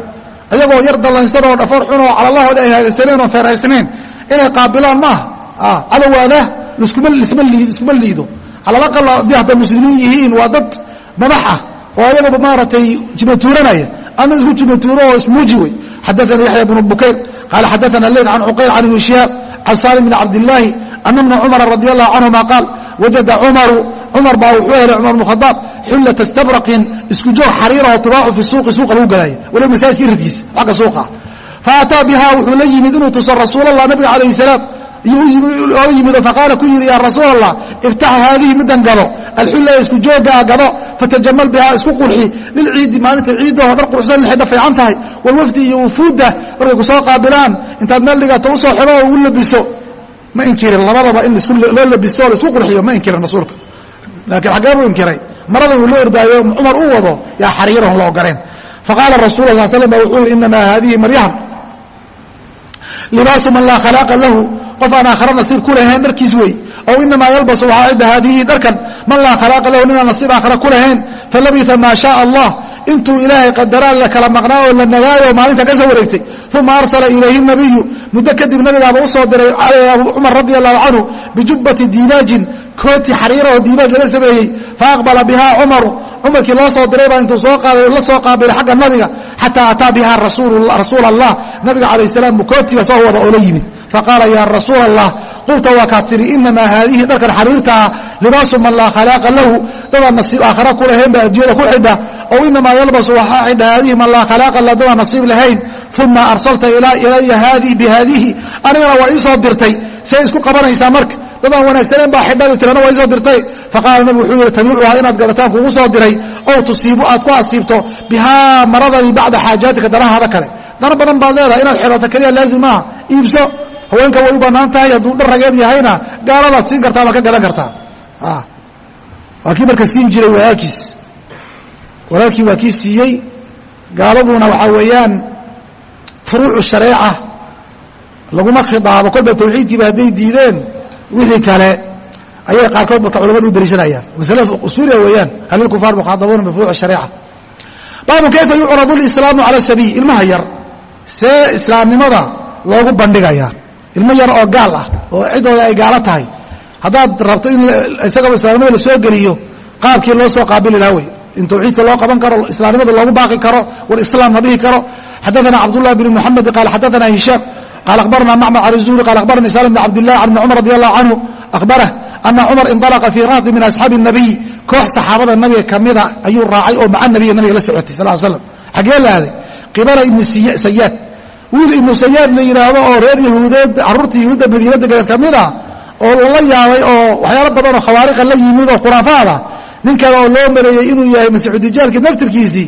Ayagoo yar dallansan oo dhafar xun oo calalahooda ay hagaagsaneen oo feeraysnayn inay qaabilaan maaha cadowaada iskuma liido. Calalaqal haddii hadda muslimiin yihiin waa dad madax ah oo ayagaba maaragtay jimatuuranaya ama isku jimatuuro oo ismuuji wey. Xadaana yaxya bnu bukayr qaala xadaana leyt can cuqayl can ibni shihaab can salim bni cabdillaahi ana bna cumara radi allahu canhuma qaal wajada cumaru cumar baa wuxuu helay cumar bnu khadaab xullata stabraqin isku joog xariiraho tubaacu fi suuqi suuqa lagu gadaayo waliba masaajidka iridkiisa xagga suuqa. Fa ataa bihaa wuxuu la yimid inuu tuso rasuulallah nabiga calayh salaam. Oo yimido faqaala ku yidhi yaa rasuul allah ibtax haadihi midan gado alxulla isku jooggaa gado fatajamal bihaa isku qurxi. Lilciidi maalinta ciiddaho dhar quruxsan xidha fiican tahay. Walwafdi iyo wufuudda markay ku soo qaabilaan. Intaad meel dhigato u soo xidho oo ugu labiso ma inkirin labadaba in loo labiso la isku qurxiyo ma inkirin rasuulka. Laakiin xaggee buu inkiray. Marada uu la ordaayo cumar u wado yaa xariirahon la ogoleen faqaala rasul sal slam ba wuxuu yihi inamaa haadihi maryahan libaasu man laa khalaaqa lahu. Qof aan aakhara nasiib ku lahayn dharkiis wey ow inamaa yalbasu waxaa cidha haadihi dharkan. Man laa khalaaqa lahu ninaan nasiib aakhara ku lahayn. Falabisa maa shaaa allah intuu ilaahay qadaraan la kala maqnaa oo la nagaayo maalinta ka wareegtay uma arsala ilayhi nabiyu muddo kadib nabigaaba u soo diray cumar radi allahu canhu bijubbati diibaajin kooti xariirahoo diibaaj laga sameeyey faaqbala bihaa cumaru cumarkii loo soo diray baa intuu soo qaaday la soo qaabilay xagga nabiga xataa ataa bihaa rasuul allah nabiga calayh salaam kootiga soo wada oo yimid faqaala yaa rasuul allah qulta waa kaa tidhi inamaa haadihi dharkan xariirta ah libaasu man laa khalaaqa lahu dadaan nasiib aakhara ku lahayn baa adduunyada ku xidha ow inamaa yalbasu waxaa xidha haadihi man laa khalaaqa la dadaan nasiib lahayn uma arsalta ilaya haadihi bihaadihi anigana waa ii soo dirtay say isku qabanaysaa marka dadaan wanaagsaneen baa xidhada tirana waa isoo dirtay faqaala nabigu wuxuu yihi tabiicuhaa inaad gadataan kugu soo diray ow tusiibu aad ku asiibto bihaa maradani bacda xaajaatika danahaada kale dana badan baad leedahay inaad xidhato keliya laazim maaha iibso haweenka way u bannaan tahay hadduu dhar rageed yahayna gaaladaad siin kartaa baad ka gadan kartaa. Waa kii marka siin jiray walaalkiis walaalkii waa kii siiyey. Gaaladuna waxaa weeyaan furuucu shareeca. Laguma khidaabo kolba tawxiidkiiba hadday diideen wixii kale. Ayay qaarkood marka culamadu u daliishanayaan masale usuuliya weeyaan hal ilkufaar mukhaadabuuna bifuruuci shareeca. Baabu kayfa yucradu lislaamu cala sabiy ilmaha yar. See islaamnimada loogu bandhigayaa ilmo yar oo gaal ah oo ciddooda ay gaalo tahay. Haddaad rabto in isagaba islaamnimada la soo geliyo qaabkii loo soo qaabili lahaa wey. In tawxiidka loo qaban karo islaamnimada loogu baaqi karo walislaam la dhihi karo. Xadaana cabdullah bn muxamed qaal xadaana hishaam qaal akhbarana macmar can zuhri qaal akhbarani salim bn cabdilah can cumar radi allahu canhu akhbarah ana cumar indalaqa fii rahdi min asxaabi nabiy koox saxaabada nabiga kamida ayuu raacay oo maca nabiga nabiga la socotay sal slam xaggee la aaday? Qibala ibni sayaad wiil ibnu sayaad la yidhaahdo oo reer yahuudeed carruurtii yahuudda madiina deganeed ka mid a oo lala yaabay oo waxyaalo badan oo khawaariqa la yimid oo khuraafaada. Ninkan oo loo maleeyey inuu yahay masiixudijaalkii naftirkiisii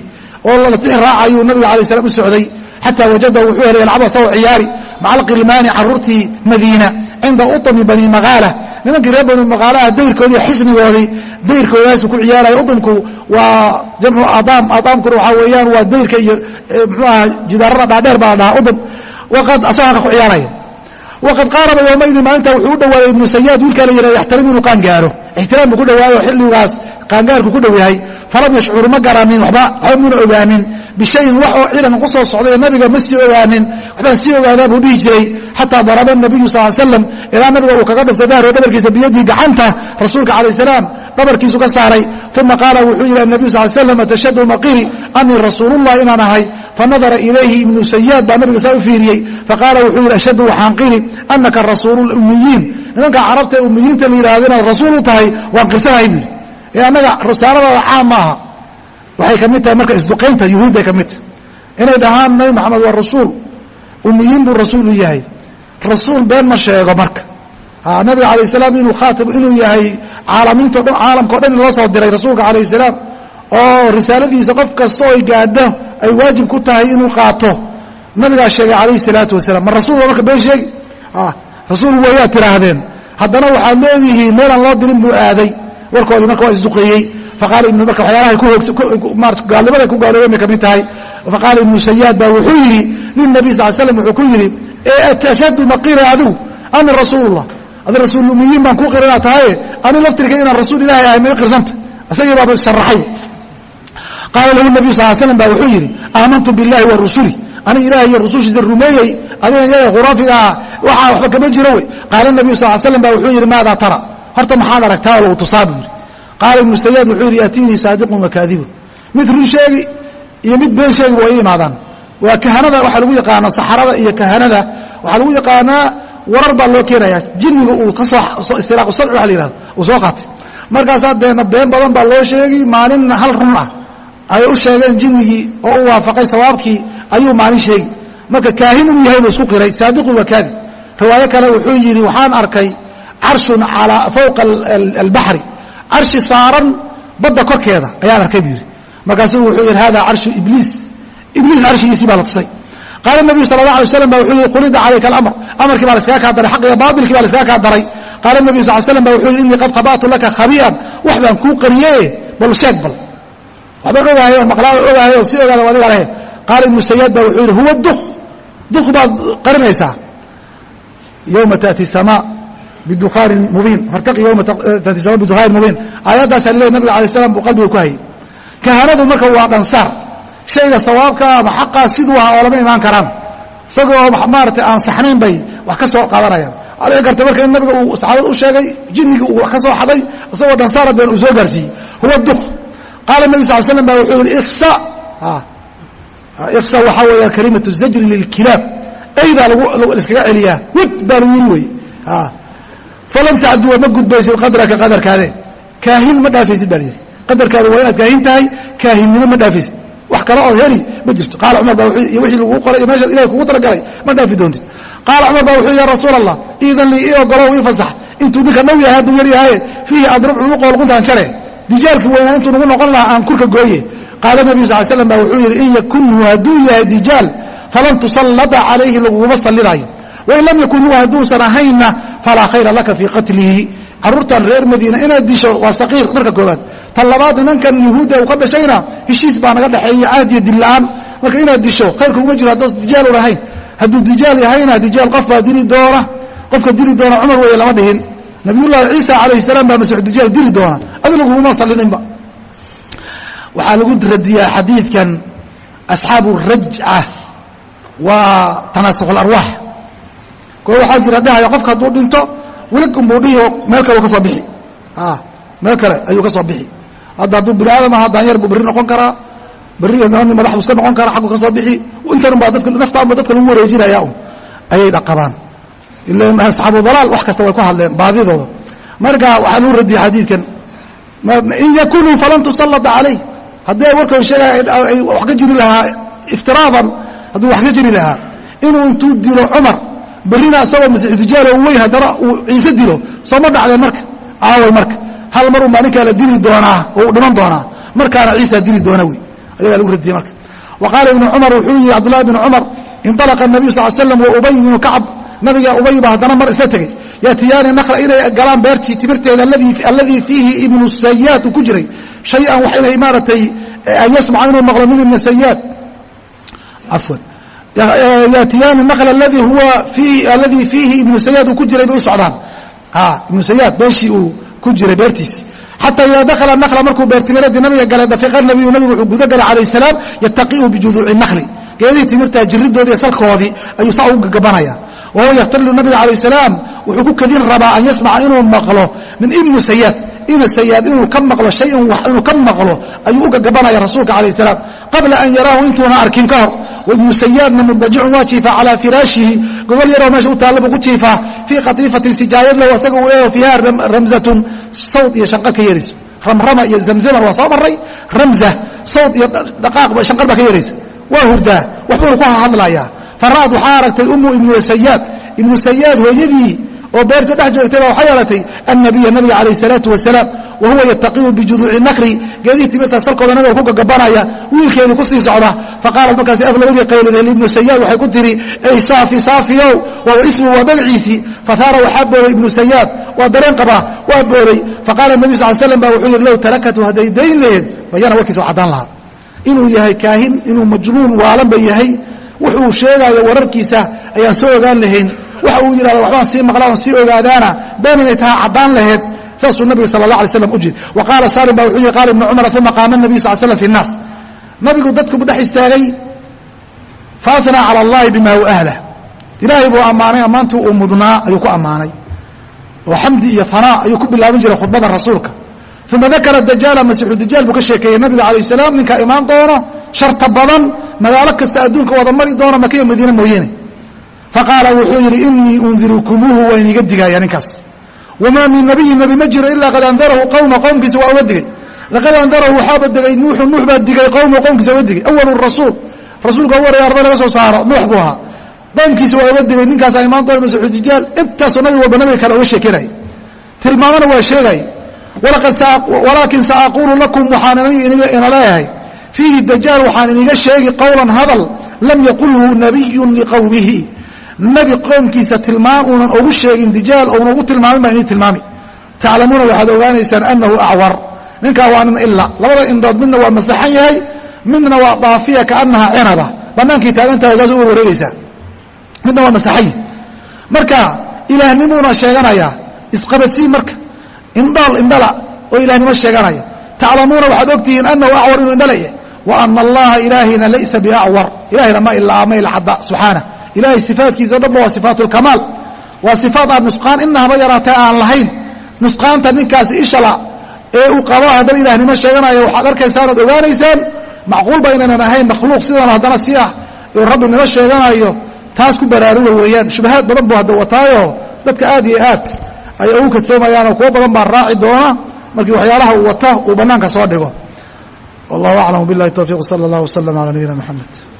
oo lala tix raacayuu nabiga alay slam u socday. Xataa wajadahu wuxuu helay yalcabu asagoo ciyaari maca alqilmaani carruurtii madiina cinda utami bani maqaala nimankii reer bani maqaalaha dayrkoodii xisnigoodii dayrkoodaasu ku ciyaaraya. Udumku waa jamcu adaam adaamkuna waxaa weeyaan waa dayrka iyo mxuaha jidaarada dhaadheer baa la dhahaa. Udum waqad asaga halka ku ciyaaraya. Waqad qaaraba yowmaidin maalinta wuxuu u dhawaaday ibnu sayaad wiilkaa la yihahdo yaxtarim inuu qaangaaro. Ixtiraam buu ku dhawaayo xilligaas qaangaarku ku dhow yahay falam yashcur ma garanin waba muna ogaanin bishayin wax oo ciidanka ku socday nabiga ma sii ogaanin. Waxbaan sii ogaadaa buu dhihi jiray. Xataa daraba nabiyu sal slam ilaa nabiga uu kaga dhuftay dahro dhabarkiisa biyadii gacanta rasuulka calayh salaam dhabarkiisu ka saaray. Uma qaala wuxuu yidhi nabiyu sal slam tashhadu maqiri anii rasuulullah inaan ahay. Fanadara ilayhi ibnu sayaad baa nabiga saa u fiiriyey. Faqaala wuxuu yidhi ashhadu waxaan qiri anaka rasuulu lummiyiin nimanka carabta ee ummiyiinta la yidhahdo inaad rasuul u tahay waan qirsanahay buu yidhi. Ee annaga risaaladooda caam maaha. Waxay ka mid tahay marka isduqaynta yuhuudday ka mid tahay. Inay dhahaan nabi maxamed waa rasuul ummiyiin buu rasuul u yahay. Rasuul been ma sheego marka nabiga alayh salaam inuu khaatim inuu yahay caalamiinto dhan caalamkao dhan loo soo diray rasuulka calayh salaam. Oo risaaladiisa qof kasta oy gaadho ay waajib ku tahay inuu qaato. Nabigaa sheegay calayhi salaatu wasalaam ma rasuul marka been sheegi? Rasuul wayaad tiraahdeen haddana waxaad leedihiin meelaan loo dirin buu aaday. Warkoodii marka waa isduqeeyey faqaala ibnu marka waxyaalahay gaalnimada ku gaaloobeen bay ka mid tahay faqaala ibnu sayaad baa wuxuu yidhi lilnabiy sal slam wuxuu ku yidhi ashhadu maqira adigu ana rasuulullah adi rasuul umiyiin baan kuu qira inaad tahaye ani laftirka inaan rasuul ilahay ahay may qirsanta isagii baaba sharaxay qaala lahu nabiyu sal slam ba wuxuu yidhi aamantu biاllahi wa rusuli ani ilahay iyo rusushiisa rumeeyey adiga yaga khuraafiga ah waxaa waxba kama jiro wey. Qaala nabiyu sal slam ba wuxuu yidhi maada tara? Horta maxaad aragtaa oo lagu tusaa buu yidhi qaala ibnu sayaad wuxuu yidhi yatiinii saadiqun wakaadibun mid run sheegi iyo mid been sheegi way imaadaan. Waa kahanada waxaa lagu yaqaana saxarada iyo kahanada. Waxaa lagu yaqaanaa warar baa loo keenaya jinniga uu ka soo istiraaqu samci waa la yihahdo uu soo qaatay. Markaasaa deena been badan baa loo sheegi maalin hal run ah ay u sheegeen jinnigii oo u waafaqay sawaabkii ayuu maalin sheegi marka kaahin uu yahay buu isku qiray saadiqun waa kaadib riwaayo kale wuxuu yidhi waxaan arkay carshun calaa fowqa albaxri carshi saaran badda korkeeda ayaan arkay buu yidhi. Markaasuu wuxuu yidhi hada carshu ibliis. Ibliis carshigiisii baa la tusay qaala nabiyu sala allah alay waslam ba wuxuu yihi qulida calayka alamr amarkii baa laskaga kaa daray xaq iyo baatilkii baa laskaga kaa daray qaala nabiyu sal slam ba wuxuu yidhi innii qad khaba'tu laka khabi'an wax baan kuu qariye bal sheeg bal waxbaan ogahay oo maqlaada ogahay oo si ogaada adiga lehe qaala ibnu sayaad ba wuxuu yidhi huwa duk duk baad qarinaysaa yowma taati samaa bidukaanin mubiin fartaqi yowma taati samaa bidukaanin mubiin aayaddaasaa lileh nabiga alay slam buu qalbiga ku hayay kahanadu marka waa dhansaar shayga sawaabka ama xaqaa siduu ahaa oo lama imaan karaan. Isagoo maaragtay aan saxnayn bay wax ka soo qaadanayaan. Dhici karta marka in nabiga uu saxaabada u sheegay jinnigii uu wax ka soo xaday isagoo dhansaara deen uu soo gaarsiiyey. Huwa duk qaala nabi sal slam ba wuxuu yidhi iksa iksa waxaa weeya kalimatu zajri lilkilaab aydaa laiskaga celiyaa. Wid baa lagu yiri wey falam tacduwa ma gudbaysid qadraka qadarkaade. Kaahin ma dhaafaysid baa layidhi qadarkaada waa inaad kaahin tahay kaahinnimo ma dhaafaysid wax kale ood heli ma jirto. Qaala cumar baa iyo wixii laguu qoray iyo meeshaad ilahay kugu talagalay ma dhaafi doontid. Qaala cumar baa wuxuu ya rasuul allah iidan lii ii ogolow ii fasax. Intuu ninka dhow yahay hadduu yar yahaye fiihi adrub cunuqoo luquntaan jare dijaalkii weynaa intuu nagu noqon lahaa aan kurka gooye. Qaala nabiyu sal slam ba wuxuu yidhi in yakunhu hadduu yahay dijaal falan tusallada calayhi laguguma sallidaayo. Wain lam yakun huwa hadduusan ahaynna falaa khayra laka fii qatlihi carruurtan reer madiina inaad disho waa saqiir. Marka koobaad tan labaad nimankan yuhuudda uu ka dhashayna heshiis baa naga dhexeeya caad iyo dilla'aan marka inaad disho khayrka kuma jiro hadduu dijaalun ahayn. Hadduu dijaal yahayna dijaal qof baa dili doona. Qofka dili doona cumar weeye lama dhihin. Nabiyullaahi ciisa calayh salaam baa masiix dijaal dili doona. Adi laguguma sallidinba waxaa lagu radiyaa xadiidkan asxaabu rajca. Waa tanaasukh alarwaax koo waxaa jira dhahaya qofka hadduu dhinto wilig unbuu dhihi meel kale u ka soo bixi. Meel kale ayuu ka soo bixi. Hadda hadduu bini aadam aha daanyar buu berri noqon karaa. Berri madax buu iska noqon karaa xaggu ka soo bixi. Intan baa dadka naftaanba dadka lagu wareejinaya un. Ayay dhaqabaan. Ila asxaabu dalaal wax kasta way ku hadleen baadidooda marka waxaa lagu radiyay xadiidkan in yakunuu falan tusallada calayh. Haddii ay warkooda sheegaya ay wax ka jiri lahaa iftiraadan hadduu wax ka jiri lahaa inuu intuu dilo cumar berrina isagoo masiixudijaal oo weyn haddana uu ciise dilo sooma dhacdeen marka? Aaway marka. Hal mar unbaa ninkaa la dili doonaa oo uu dhiman doonaa markaana ciisa dili doona wey. Ayagaa lagu radiyey marka. Wa ibnu cumar wuxuu yihi cabdullahi bnu cumar inalaqa nabiyu sal slam wa ubay bnu kacb nabiga ubay ba haddana mar isla tegey yatiyaani nakla inay galaan beertii timirteeda alladii fiihi ibnu sayaad uu ku jiray. Shay-an wax inay maaratay an yasmaca inuu maqlo min ibni sayaad afwan yatiyaani nakla aladii huwa alladii fiihi ibnu sayaad uu ku jiray bay u socdaan ibnu sayaad beeshii uu ku jiray beertiisi xataa idaa dakala nakla markuu beertimiradii nabiga galay dafiqa nabiyu nabigu wuxuu guda galay calayh salaam yataqiu bijuduuci nakli geedihii timirta jiridoodii iyo salkoodii ayuu saa ugu gagabanaya wahuwa yahtalilu nabiga calayh salaam wuxuu ku kadin rabaa an yasmaca inuu maqlo min ibnu sayaad ina sayaad inuu ka maqlo shayan wax inuu ka maqlo ayuu u gagabanaya rasuulka calayh salaam qabla an yaraahu intuuna arkin ka hor waibnu sayaadna mudajicun waa jiifaa calaa firaashihi gogol yaroo meesha u taalla buu jiifaa fii khatiifatin sijaayad lahu asaga uu leeyaho fiiha ramzatun sawd iyo shanqar ka yeerayso ramrama iyo zamzaman waa soo maray ramza sawd iyo dhaqaaq shanqar baa ka yeeraysa waa hurdaa waxbuuna ku hadlayaa fara'ad waxaa aragtay umu ibnu sayaad ibnu sayaad hooyadii oo beerta dhex joogtayba waxay aratay annabiya nabiga calayh salaatu wasalaam wa huwa yataqiu bijuduuci nakri geedihii timirta salkooda nabiga ku gagabanaya wiilkeedii ku sii socda. Faqaalat markaasi af labadii qayloodee ibnu sayaad waxay ku tiri ey saafi saafiyow waa ismu waa magaciisii fahaara waxaa booday ibnu sayaad waa dareen qabaa waa booday faqaala nabi sal slam ba wuxuu yidhi low tarakatu hadday dayn laheed bayana warkiisa waa caddaan lahaa. Inuu yahay kaahin inuu majnuun waalanba yahay. Wuxuu sheegaayo wararkiisa ayaan soo ogaan lahayn waxa uu yidhahda waxbaan sii maqlaa on sii ogaadaana been inay tahay caddaan laheed saasuu nabiga sala allah alay slam u jiri wa qaala salim ba wuxuu yihi qaala ibnu cumar uma qaama nabiy sal slam fi nnaas nabigu dadkubu dhex istaagay faatnaa cala allahi bima hu ahlah ilaahay buu ammaanay ammaantii uu mudnaa ayuu ku ammaanay. Oo xamdi iyo hanaa ayuu ku bilaaban jiray khudbada rasuulka. Uma dakara dajaala masiixu dajaal buu ka sheekeeyey nabiga calayh salaam ninkaa imaan doono sharta badan magaalo kasta adduunka wada mari doono makiya madiine mooyeene faqaala wuxuu yidhi inii undirukumuuhu waa iniga digaya ninkaas. Wamaa min nabiyin nebi ma jiro ilaa qad andarahu qowma qowmkiisa waa uga digay. Laqad andarahu waxaaba digay nuuxu nuux baa digay qowma qowmkiisa uga digay. Awalu rasuul. Rasuulka ugu horaya arba laga soo saaro nuux buu ahaa. Qowmkiisa waa uga digay ninkaasaa imaan doona masiixu dajaal intaasoo nabi walba nabiga kale uga sheekenaya tilmaamana waa sheegay walaakin saaquulu lakum waxaan ina leeyahay fiihi dajaal waxaan iniga sheegi qowlan hadal lam yaqulhu nabiyun liqowmihi nebi qoomkiisa tilmaam uunan ugu sheegin dijaal ouna ugu tilmaamin baa inii tilmaami. Taclamuuna waxaad ogaanaysaan annahu acwar. Ninkaa waa nin ila labada indhood midna waa masaxan yahay midna waa daafiya kaanaha cinaba. Bannaankii taagantahay saas uga wareegaysaa. Midna waa masaxan yahy marka ilaahnimuuna sheeganayaa isqabadsii marka. Indhool indhala oo ilahnimo sheeganaya. Taclamuuna waxaad ogtihiin anahu acwar inuu indhala yahay wa ana allaha ilaahayna laysa biacwar. Ilahayna ma ilaa ma ilcadda subxaana ilahay sifaatkiisa o dhanba waa sifaat lkamaal waa sifaat aan nusqaan inahaba yaraatee aan lahayn. Nusqaanta ninkaasi ishala ee uu qabo haddana ilahnimo sheeganaya waxaad arkaysaan oad ogaanaysaan macquulba inaynan ahayn makhluuq sidan haddana si ah uu rabbi nimo sheeganayo taas ku baraaruga weeyaan. Shubahaad badan buu hadda wataayo. Dadka aad iyo aad ay ugu kadsoomayaanoo kuwo badan baa raaci doona. Markii waxyaalaha uu wato uu bannaanka soo dhigo. Wallahu aclam bilahi towfiiq sala allah waslama ala nabiyina mxamed